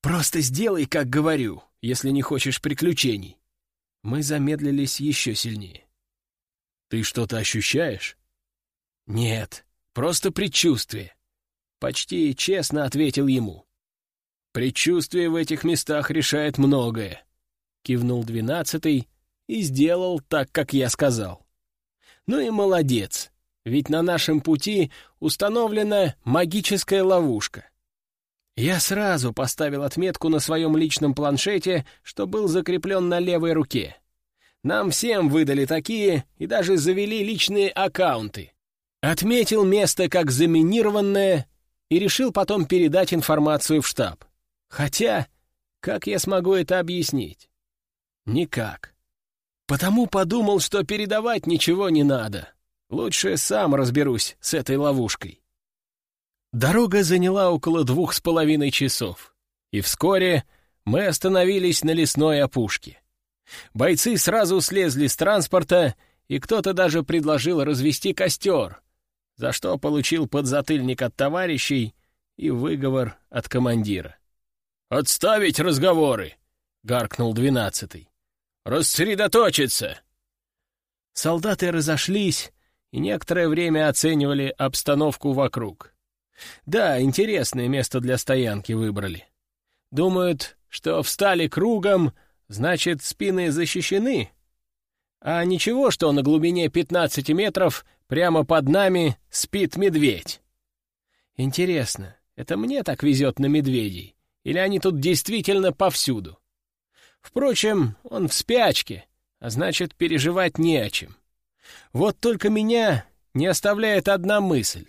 «Просто сделай, как говорю, если не хочешь приключений». Мы замедлились еще сильнее. «Ты что-то ощущаешь?» «Нет, просто предчувствие», — почти честно ответил ему. «Предчувствие в этих местах решает многое», — кивнул двенадцатый и сделал так, как я сказал. «Ну и молодец, ведь на нашем пути установлена магическая ловушка». Я сразу поставил отметку на своем личном планшете, что был закреплен на левой руке. Нам всем выдали такие и даже завели личные аккаунты. Отметил место как заминированное и решил потом передать информацию в штаб. Хотя, как я смогу это объяснить? Никак. Потому подумал, что передавать ничего не надо. Лучше сам разберусь с этой ловушкой. Дорога заняла около двух с половиной часов, и вскоре мы остановились на лесной опушке. Бойцы сразу слезли с транспорта, и кто-то даже предложил развести костер, за что получил подзатыльник от товарищей и выговор от командира. «Отставить разговоры!» — гаркнул двенадцатый. «Рассредоточиться!» Солдаты разошлись и некоторое время оценивали обстановку вокруг. Да, интересное место для стоянки выбрали. Думают, что встали кругом, значит, спины защищены. А ничего, что на глубине 15 метров Прямо под нами спит медведь. Интересно, это мне так везет на медведей? Или они тут действительно повсюду? Впрочем, он в спячке, а значит, переживать не о чем. Вот только меня не оставляет одна мысль.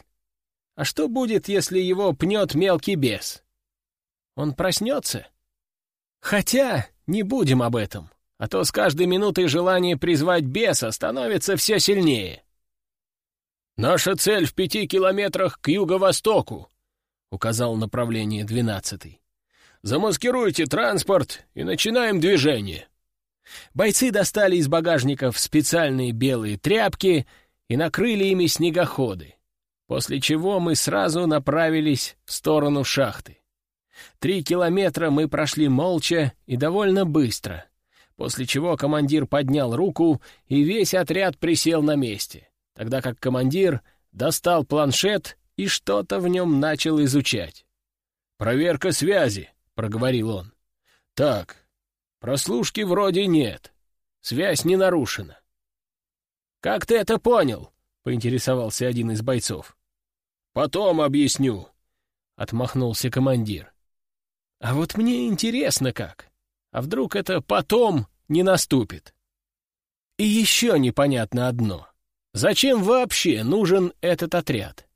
А что будет, если его пнет мелкий бес? Он проснется? Хотя не будем об этом, а то с каждой минутой желание призвать беса становится все сильнее. «Наша цель в пяти километрах к юго-востоку», — указал направление двенадцатый. «Замаскируйте транспорт и начинаем движение». Бойцы достали из багажников специальные белые тряпки и накрыли ими снегоходы, после чего мы сразу направились в сторону шахты. Три километра мы прошли молча и довольно быстро, после чего командир поднял руку, и весь отряд присел на месте тогда как командир достал планшет и что-то в нем начал изучать. «Проверка связи», — проговорил он. «Так, прослушки вроде нет. Связь не нарушена». «Как ты это понял?» — поинтересовался один из бойцов. «Потом объясню», — отмахнулся командир. «А вот мне интересно как. А вдруг это потом не наступит?» И еще непонятно одно. Зачем вообще нужен этот отряд?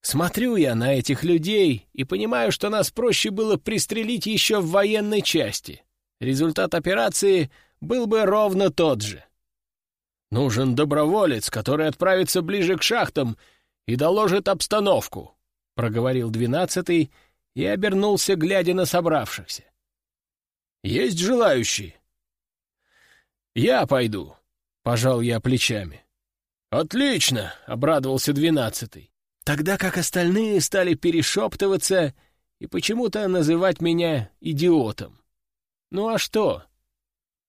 Смотрю я на этих людей и понимаю, что нас проще было пристрелить еще в военной части. Результат операции был бы ровно тот же. Нужен доброволец, который отправится ближе к шахтам и доложит обстановку», — проговорил двенадцатый и обернулся, глядя на собравшихся. «Есть желающие?» «Я пойду», — пожал я плечами. «Отлично!» — обрадовался двенадцатый. Тогда как остальные стали перешептываться и почему-то называть меня идиотом. Ну а что?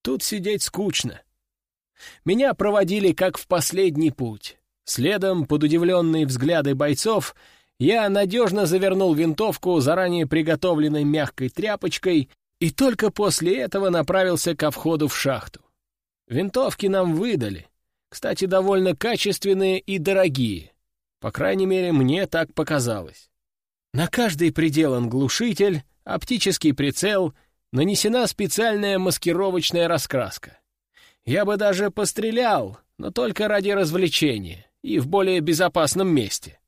Тут сидеть скучно. Меня проводили как в последний путь. Следом, под удивленные взгляды бойцов, я надежно завернул винтовку заранее приготовленной мягкой тряпочкой и только после этого направился ко входу в шахту. Винтовки нам выдали. Кстати, довольно качественные и дорогие. По крайней мере, мне так показалось. На каждый приделан глушитель, оптический прицел, нанесена специальная маскировочная раскраска. Я бы даже пострелял, но только ради развлечения и в более безопасном месте.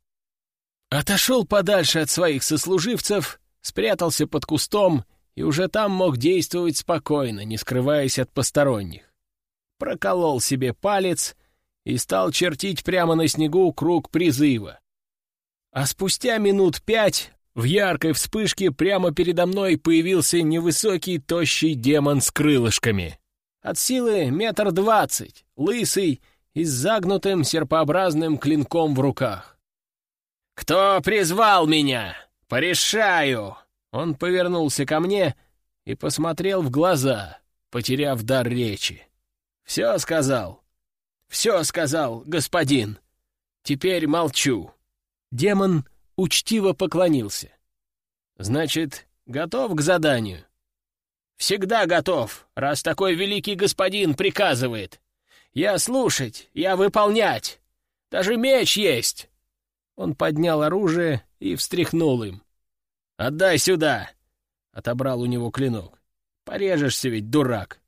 Отошел подальше от своих сослуживцев, спрятался под кустом и уже там мог действовать спокойно, не скрываясь от посторонних. Проколол себе палец и стал чертить прямо на снегу круг призыва. А спустя минут пять в яркой вспышке прямо передо мной появился невысокий тощий демон с крылышками. От силы метр двадцать, лысый и с загнутым серпообразным клинком в руках. «Кто призвал меня? Порешаю!» Он повернулся ко мне и посмотрел в глаза, потеряв дар речи. «Все сказал. Все сказал, господин. Теперь молчу». Демон учтиво поклонился. «Значит, готов к заданию?» Всегда готов, раз такой великий господин приказывает. Я слушать, я выполнять. Даже меч есть. Он поднял оружие и встряхнул им. «Отдай сюда!» — отобрал у него клинок. «Порежешься ведь, дурак!»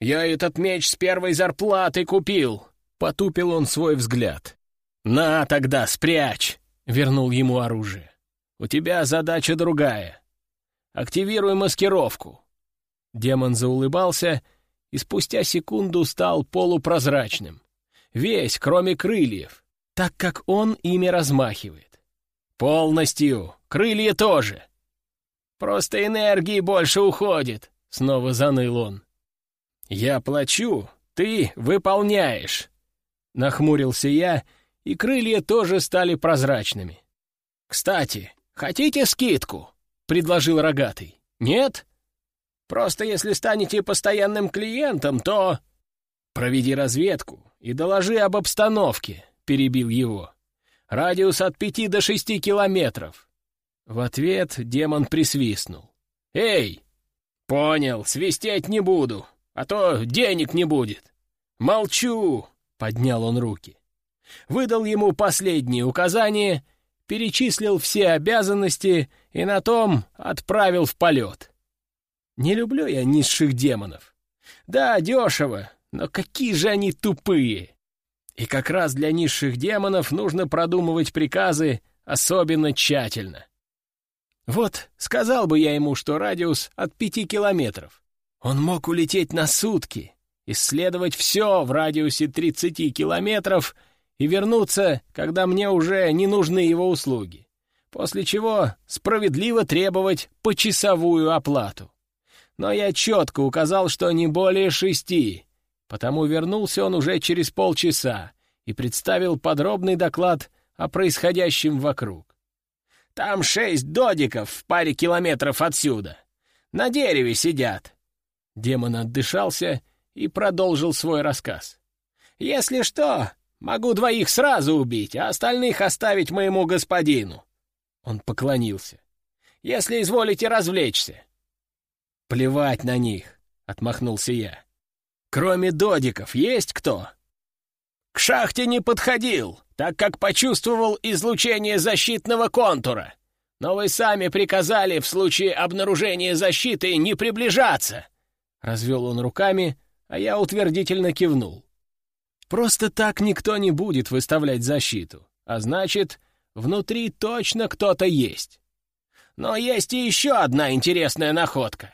«Я этот меч с первой зарплаты купил!» — потупил он свой взгляд. «На тогда, спрячь!» — вернул ему оружие. «У тебя задача другая. Активируй маскировку. Демон заулыбался и спустя секунду стал полупрозрачным. Весь, кроме крыльев, так как он ими размахивает. «Полностью! Крылья тоже!» «Просто энергии больше уходит!» — снова заныл он. «Я плачу, ты выполняешь!» Нахмурился я, и крылья тоже стали прозрачными. «Кстати, хотите скидку?» — предложил рогатый. «Нет? Просто если станете постоянным клиентом, то...» «Проведи разведку и доложи об обстановке», — перебил его. «Радиус от пяти до шести километров». В ответ демон присвистнул. «Эй!» «Понял, свистеть не буду, а то денег не будет». «Молчу!» — поднял он руки. Выдал ему последние указания, перечислил все обязанности и на том отправил в полет. Не люблю я низших демонов. Да, дешево, но какие же они тупые. И как раз для низших демонов нужно продумывать приказы особенно тщательно. Вот, сказал бы я ему, что радиус от пяти километров. Он мог улететь на сутки, исследовать все в радиусе тридцати километров и вернуться, когда мне уже не нужны его услуги, после чего справедливо требовать почасовую оплату но я четко указал, что не более шести, потому вернулся он уже через полчаса и представил подробный доклад о происходящем вокруг. «Там шесть додиков в паре километров отсюда. На дереве сидят». Демон отдышался и продолжил свой рассказ. «Если что, могу двоих сразу убить, а остальных оставить моему господину». Он поклонился. «Если изволите развлечься». «Плевать на них», — отмахнулся я. «Кроме додиков есть кто?» «К шахте не подходил, так как почувствовал излучение защитного контура. Но вы сами приказали в случае обнаружения защиты не приближаться!» Развел он руками, а я утвердительно кивнул. «Просто так никто не будет выставлять защиту, а значит, внутри точно кто-то есть. Но есть и еще одна интересная находка.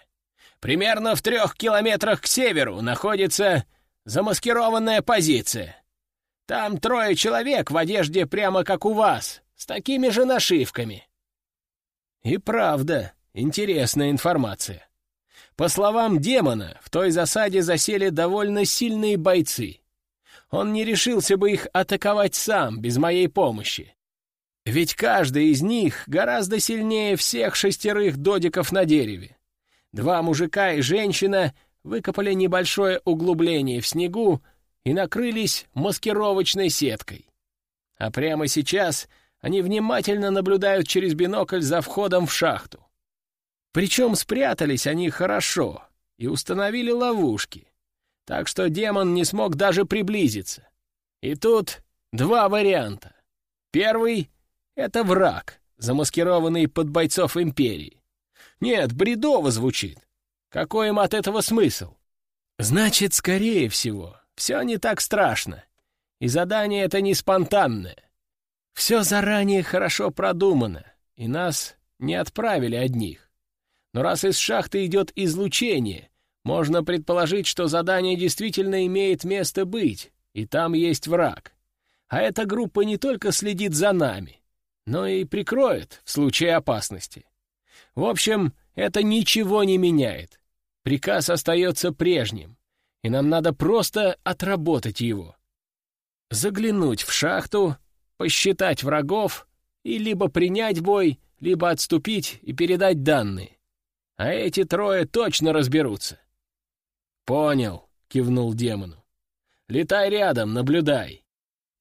Примерно в трех километрах к северу находится замаскированная позиция. Там трое человек в одежде прямо как у вас, с такими же нашивками». И правда, интересная информация. По словам демона, в той засаде засели довольно сильные бойцы. Он не решился бы их атаковать сам, без моей помощи. Ведь каждый из них гораздо сильнее всех шестерых додиков на дереве. Два мужика и женщина выкопали небольшое углубление в снегу и накрылись маскировочной сеткой. А прямо сейчас они внимательно наблюдают через бинокль за входом в шахту. Причем спрятались они хорошо и установили ловушки, так что демон не смог даже приблизиться. И тут два варианта. Первый — это враг, замаскированный под бойцов Империи. Нет, бредово звучит. Какой им от этого смысл? Значит, скорее всего, все не так страшно, и задание это не спонтанное. Все заранее хорошо продумано, и нас не отправили одних. Но раз из шахты идет излучение, можно предположить, что задание действительно имеет место быть, и там есть враг. А эта группа не только следит за нами, но и прикроет в случае опасности. В общем, это ничего не меняет. Приказ остается прежним, и нам надо просто отработать его. Заглянуть в шахту, посчитать врагов и либо принять бой, либо отступить и передать данные. А эти трое точно разберутся. «Понял», — кивнул демону. «Летай рядом, наблюдай.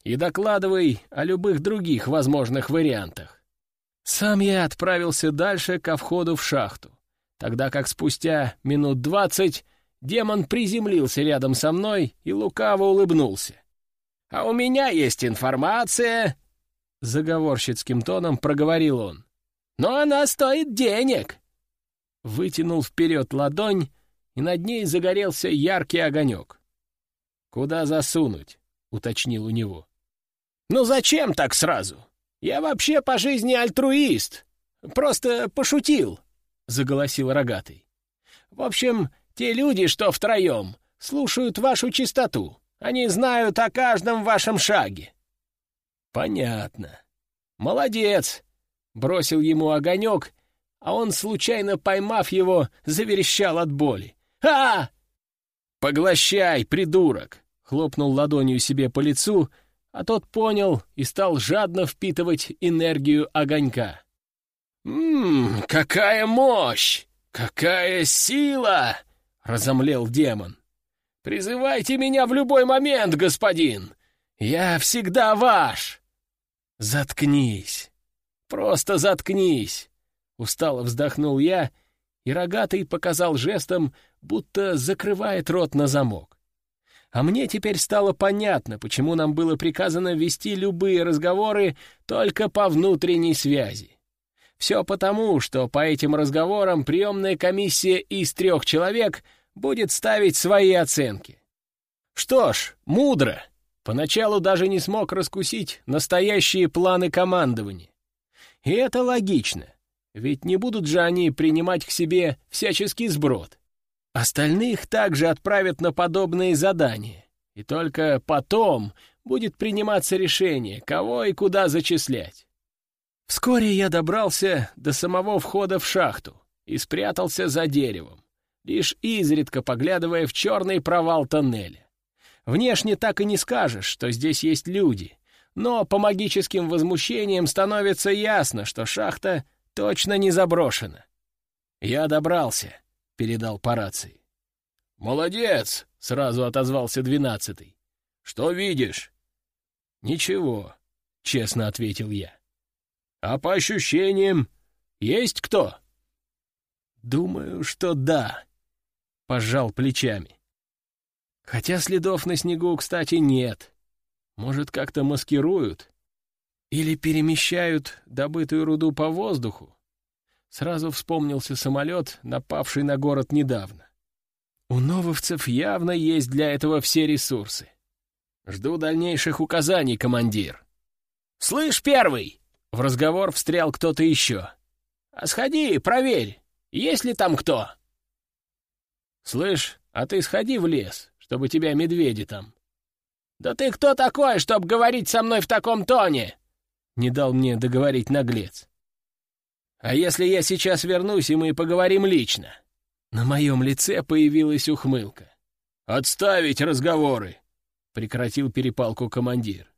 И докладывай о любых других возможных вариантах». Сам я отправился дальше ко входу в шахту, тогда как спустя минут двадцать демон приземлился рядом со мной и лукаво улыбнулся. «А у меня есть информация!» Заговорщицким тоном проговорил он. «Но она стоит денег!» Вытянул вперед ладонь, и над ней загорелся яркий огонек. «Куда засунуть?» — уточнил у него. «Ну зачем так сразу? Я вообще по жизни альтруист. Просто пошутил», — заголосил рогатый. «В общем, те люди, что втроем, слушают вашу чистоту. Они знают о каждом вашем шаге». «Понятно. Молодец!» — бросил ему огонек, а он, случайно поймав его, заверещал от боли. «А!» «Поглощай, придурок!» — хлопнул ладонью себе по лицу, а тот понял и стал жадно впитывать энергию огонька. «Ммм, какая мощь! Какая сила!» — разомлел демон. «Призывайте меня в любой момент, господин! Я всегда ваш!» «Заткнись! Просто заткнись!» Устало вздохнул я, и рогатый показал жестом, будто закрывает рот на замок. А мне теперь стало понятно, почему нам было приказано вести любые разговоры только по внутренней связи. Все потому, что по этим разговорам приемная комиссия из трех человек — будет ставить свои оценки. Что ж, мудро. Поначалу даже не смог раскусить настоящие планы командования. И это логично, ведь не будут же они принимать к себе всяческий сброд. Остальных также отправят на подобные задания, и только потом будет приниматься решение, кого и куда зачислять. Вскоре я добрался до самого входа в шахту и спрятался за деревом лишь изредка поглядывая в черный провал тоннеля. Внешне так и не скажешь, что здесь есть люди, но по магическим возмущениям становится ясно, что шахта точно не заброшена. «Я добрался», — передал по рации. «Молодец!» — сразу отозвался двенадцатый. «Что видишь?» «Ничего», — честно ответил я. «А по ощущениям, есть кто?» «Думаю, что да», пожал плечами. Хотя следов на снегу, кстати, нет. Может, как-то маскируют? Или перемещают добытую руду по воздуху? Сразу вспомнился самолет, напавший на город недавно. У нововцев явно есть для этого все ресурсы. Жду дальнейших указаний, командир. «Слышь, первый!» — в разговор встрял кто-то еще. «А сходи, проверь, есть ли там кто?» «Слышь, а ты сходи в лес, чтобы тебя медведи там. «Да ты кто такой, чтоб говорить со мной в таком тоне?» Не дал мне договорить наглец. «А если я сейчас вернусь, и мы поговорим лично?» На моем лице появилась ухмылка. «Отставить разговоры!» — прекратил перепалку командир.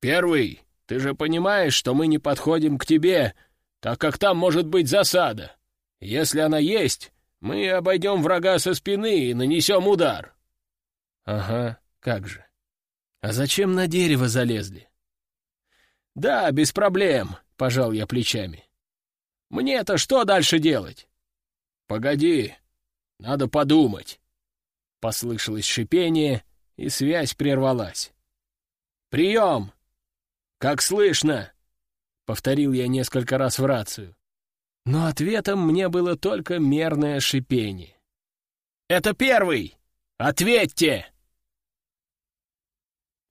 «Первый, ты же понимаешь, что мы не подходим к тебе, так как там может быть засада. Если она есть, мы обойдем врага со спины и нанесем удар». «Ага, как же. А зачем на дерево залезли?» «Да, без проблем», — пожал я плечами. «Мне-то что дальше делать?» «Погоди, надо подумать». Послышалось шипение, и связь прервалась. «Прием! Как слышно?» — повторил я несколько раз в рацию. Но ответом мне было только мерное шипение. «Это первый! Ответьте!»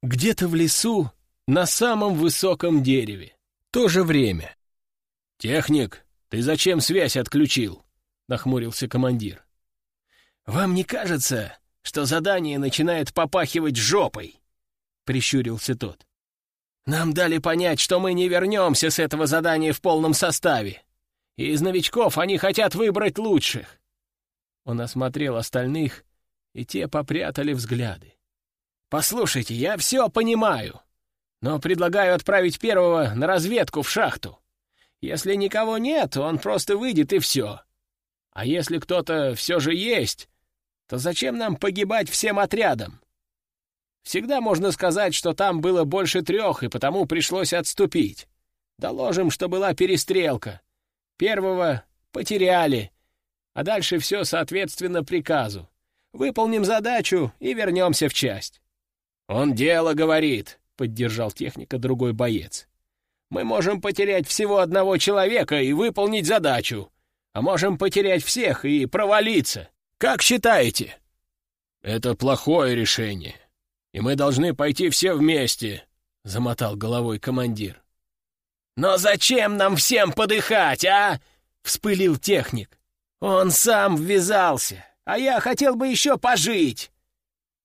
Где-то в лесу, на самом высоком дереве. То же время. «Техник, ты зачем связь отключил?» — нахмурился командир. «Вам не кажется, что задание начинает попахивать жопой?» — прищурился тот. «Нам дали понять, что мы не вернемся с этого задания в полном составе. И из новичков они хотят выбрать лучших». Он осмотрел остальных, и те попрятали взгляды. «Послушайте, я все понимаю, но предлагаю отправить первого на разведку в шахту. Если никого нет, он просто выйдет и все. А если кто-то все же есть, то зачем нам погибать всем отрядом? Всегда можно сказать, что там было больше трех, и потому пришлось отступить. Доложим, что была перестрелка. Первого потеряли, а дальше все соответственно приказу. Выполним задачу и вернемся в часть. «Он дело говорит», — поддержал техника другой боец. «Мы можем потерять всего одного человека и выполнить задачу, а можем потерять всех и провалиться. Как считаете?» «Это плохое решение, и мы должны пойти все вместе», — замотал головой командир. «Но зачем нам всем подыхать, а?» — вспылил техник. «Он сам ввязался, а я хотел бы еще пожить.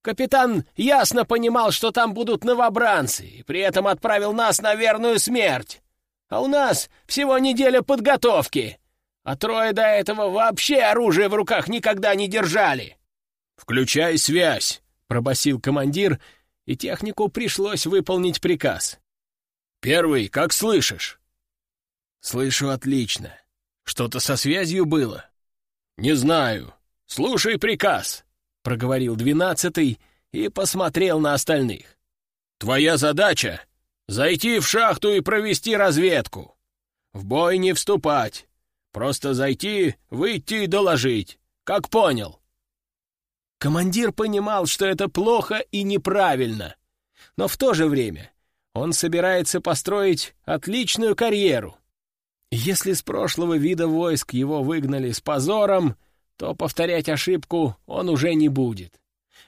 Капитан ясно понимал, что там будут новобранцы, и при этом отправил нас на верную смерть. А у нас всего неделя подготовки, а трое до этого вообще оружие в руках никогда не держали. «Включай связь», — пробасил командир, и технику пришлось выполнить приказ. «Первый, как слышишь?» «Слышу отлично. Что-то со связью было?» «Не знаю. Слушай приказ» проговорил двенадцатый и посмотрел на остальных. «Твоя задача — зайти в шахту и провести разведку. В бой не вступать. Просто зайти, выйти и доложить. Как понял?» Командир понимал, что это плохо и неправильно, но в то же время он собирается построить отличную карьеру. Если с прошлого вида войск его выгнали с позором, то повторять ошибку он уже не будет.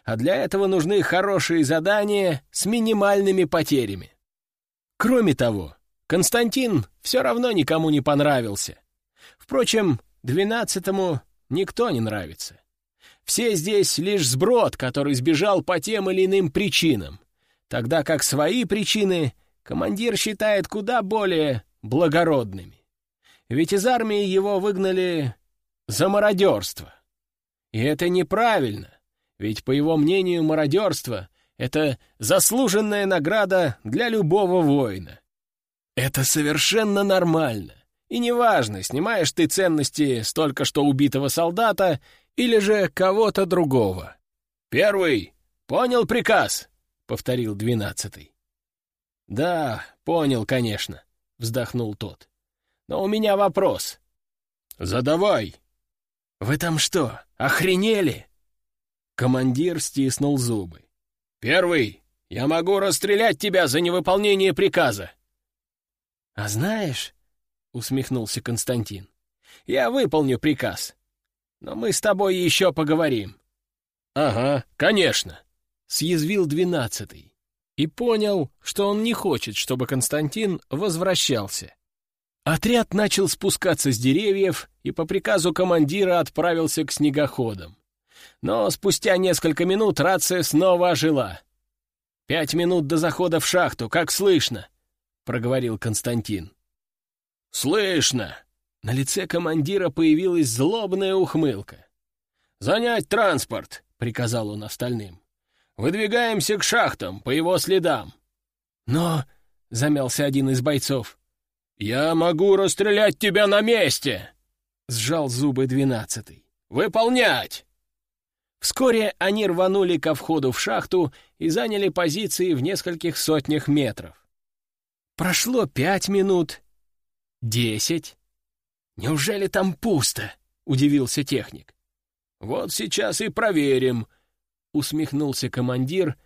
А для этого нужны хорошие задания с минимальными потерями. Кроме того, Константин все равно никому не понравился. Впрочем, двенадцатому никто не нравится. Все здесь лишь сброд, который сбежал по тем или иным причинам, тогда как свои причины командир считает куда более благородными. Ведь из армии его выгнали за мародерство. И это неправильно, ведь, по его мнению, мародерство — это заслуженная награда для любого воина. Это совершенно нормально. И неважно, снимаешь ты ценности с только что убитого солдата или же кого-то другого. «Первый! Понял приказ!» — повторил двенадцатый. «Да, понял, конечно», — вздохнул тот. «Но у меня вопрос». «Задавай!» «Вы там что, охренели?» Командир стиснул зубы. «Первый, я могу расстрелять тебя за невыполнение приказа!» «А знаешь...» — усмехнулся Константин. «Я выполню приказ. Но мы с тобой еще поговорим». «Ага, конечно», — съязвил двенадцатый. И понял, что он не хочет, чтобы Константин возвращался. Отряд начал спускаться с деревьев и по приказу командира отправился к снегоходам. Но спустя несколько минут рация снова ожила. «Пять минут до захода в шахту, как слышно?» — проговорил Константин. «Слышно!» На лице командира появилась злобная ухмылка. «Занять транспорт!» — приказал он остальным. «Выдвигаемся к шахтам, по его следам». «Но...» — замялся один из бойцов. «Я могу расстрелять тебя на месте!» — сжал зубы двенадцатый. «Выполнять!» Вскоре они рванули ко входу в шахту и заняли позиции в нескольких сотнях метров. Прошло пять минут, десять. «Неужели там пусто?» — удивился техник. «Вот сейчас и проверим», — усмехнулся командир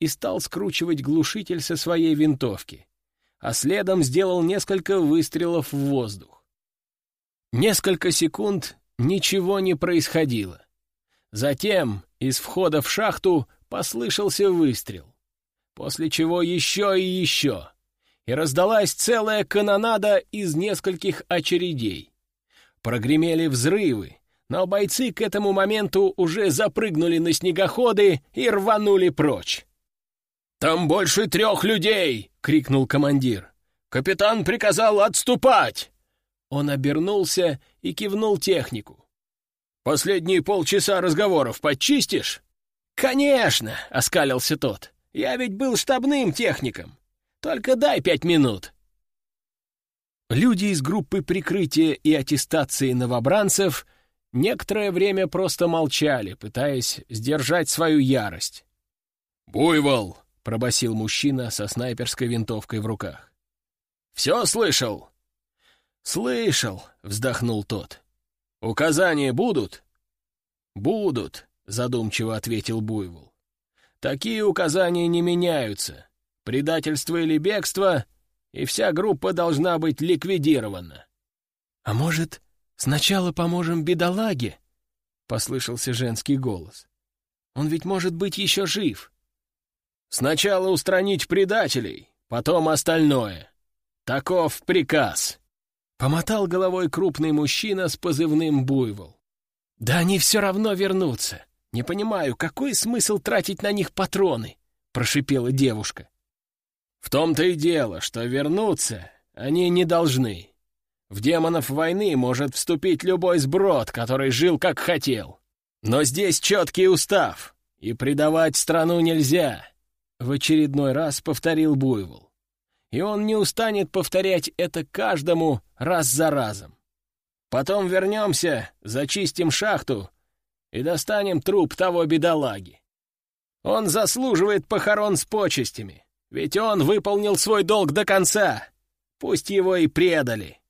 и стал скручивать глушитель со своей винтовки, а следом сделал несколько выстрелов в воздух. Несколько секунд ничего не происходило. Затем из входа в шахту послышался выстрел, после чего еще и еще, и раздалась целая канонада из нескольких очередей. Прогремели взрывы, но бойцы к этому моменту уже запрыгнули на снегоходы и рванули прочь. «Там больше трех людей!» — крикнул командир. «Капитан приказал отступать!» Он обернулся и кивнул технику. Последние полчаса разговоров подчистишь?» «Конечно!» — оскалился тот. «Я ведь был штабным техником. Только дай пять минут». Люди из группы прикрытия и аттестации новобранцев некоторое время просто молчали, пытаясь сдержать свою ярость. «Буйвол!» — пробасил мужчина со снайперской винтовкой в руках. «Все слышал?» «Слышал», — вздохнул тот. «Указания будут?» «Будут», — задумчиво ответил Буйвол. «Такие указания не меняются. Предательство или бегство, и вся группа должна быть ликвидирована». «А может, сначала поможем бедолаге?» — послышался женский голос. «Он ведь может быть еще жив». «Сначала устранить предателей, потом остальное. Таков приказ». Помотал головой крупный мужчина с позывным «Буйвол». «Да они все равно вернутся. Не понимаю, какой смысл тратить на них патроны?» — прошипела девушка. «В том-то и дело, что вернуться они не должны. В демонов войны может вступить любой сброд, который жил как хотел. Но здесь четкий устав, и предавать страну нельзя», — в очередной раз повторил Буйвол и он не устанет повторять это каждому раз за разом. Потом вернемся, зачистим шахту и достанем труп того бедолаги. Он заслуживает похорон с почестями, ведь он выполнил свой долг до конца, пусть его и предали.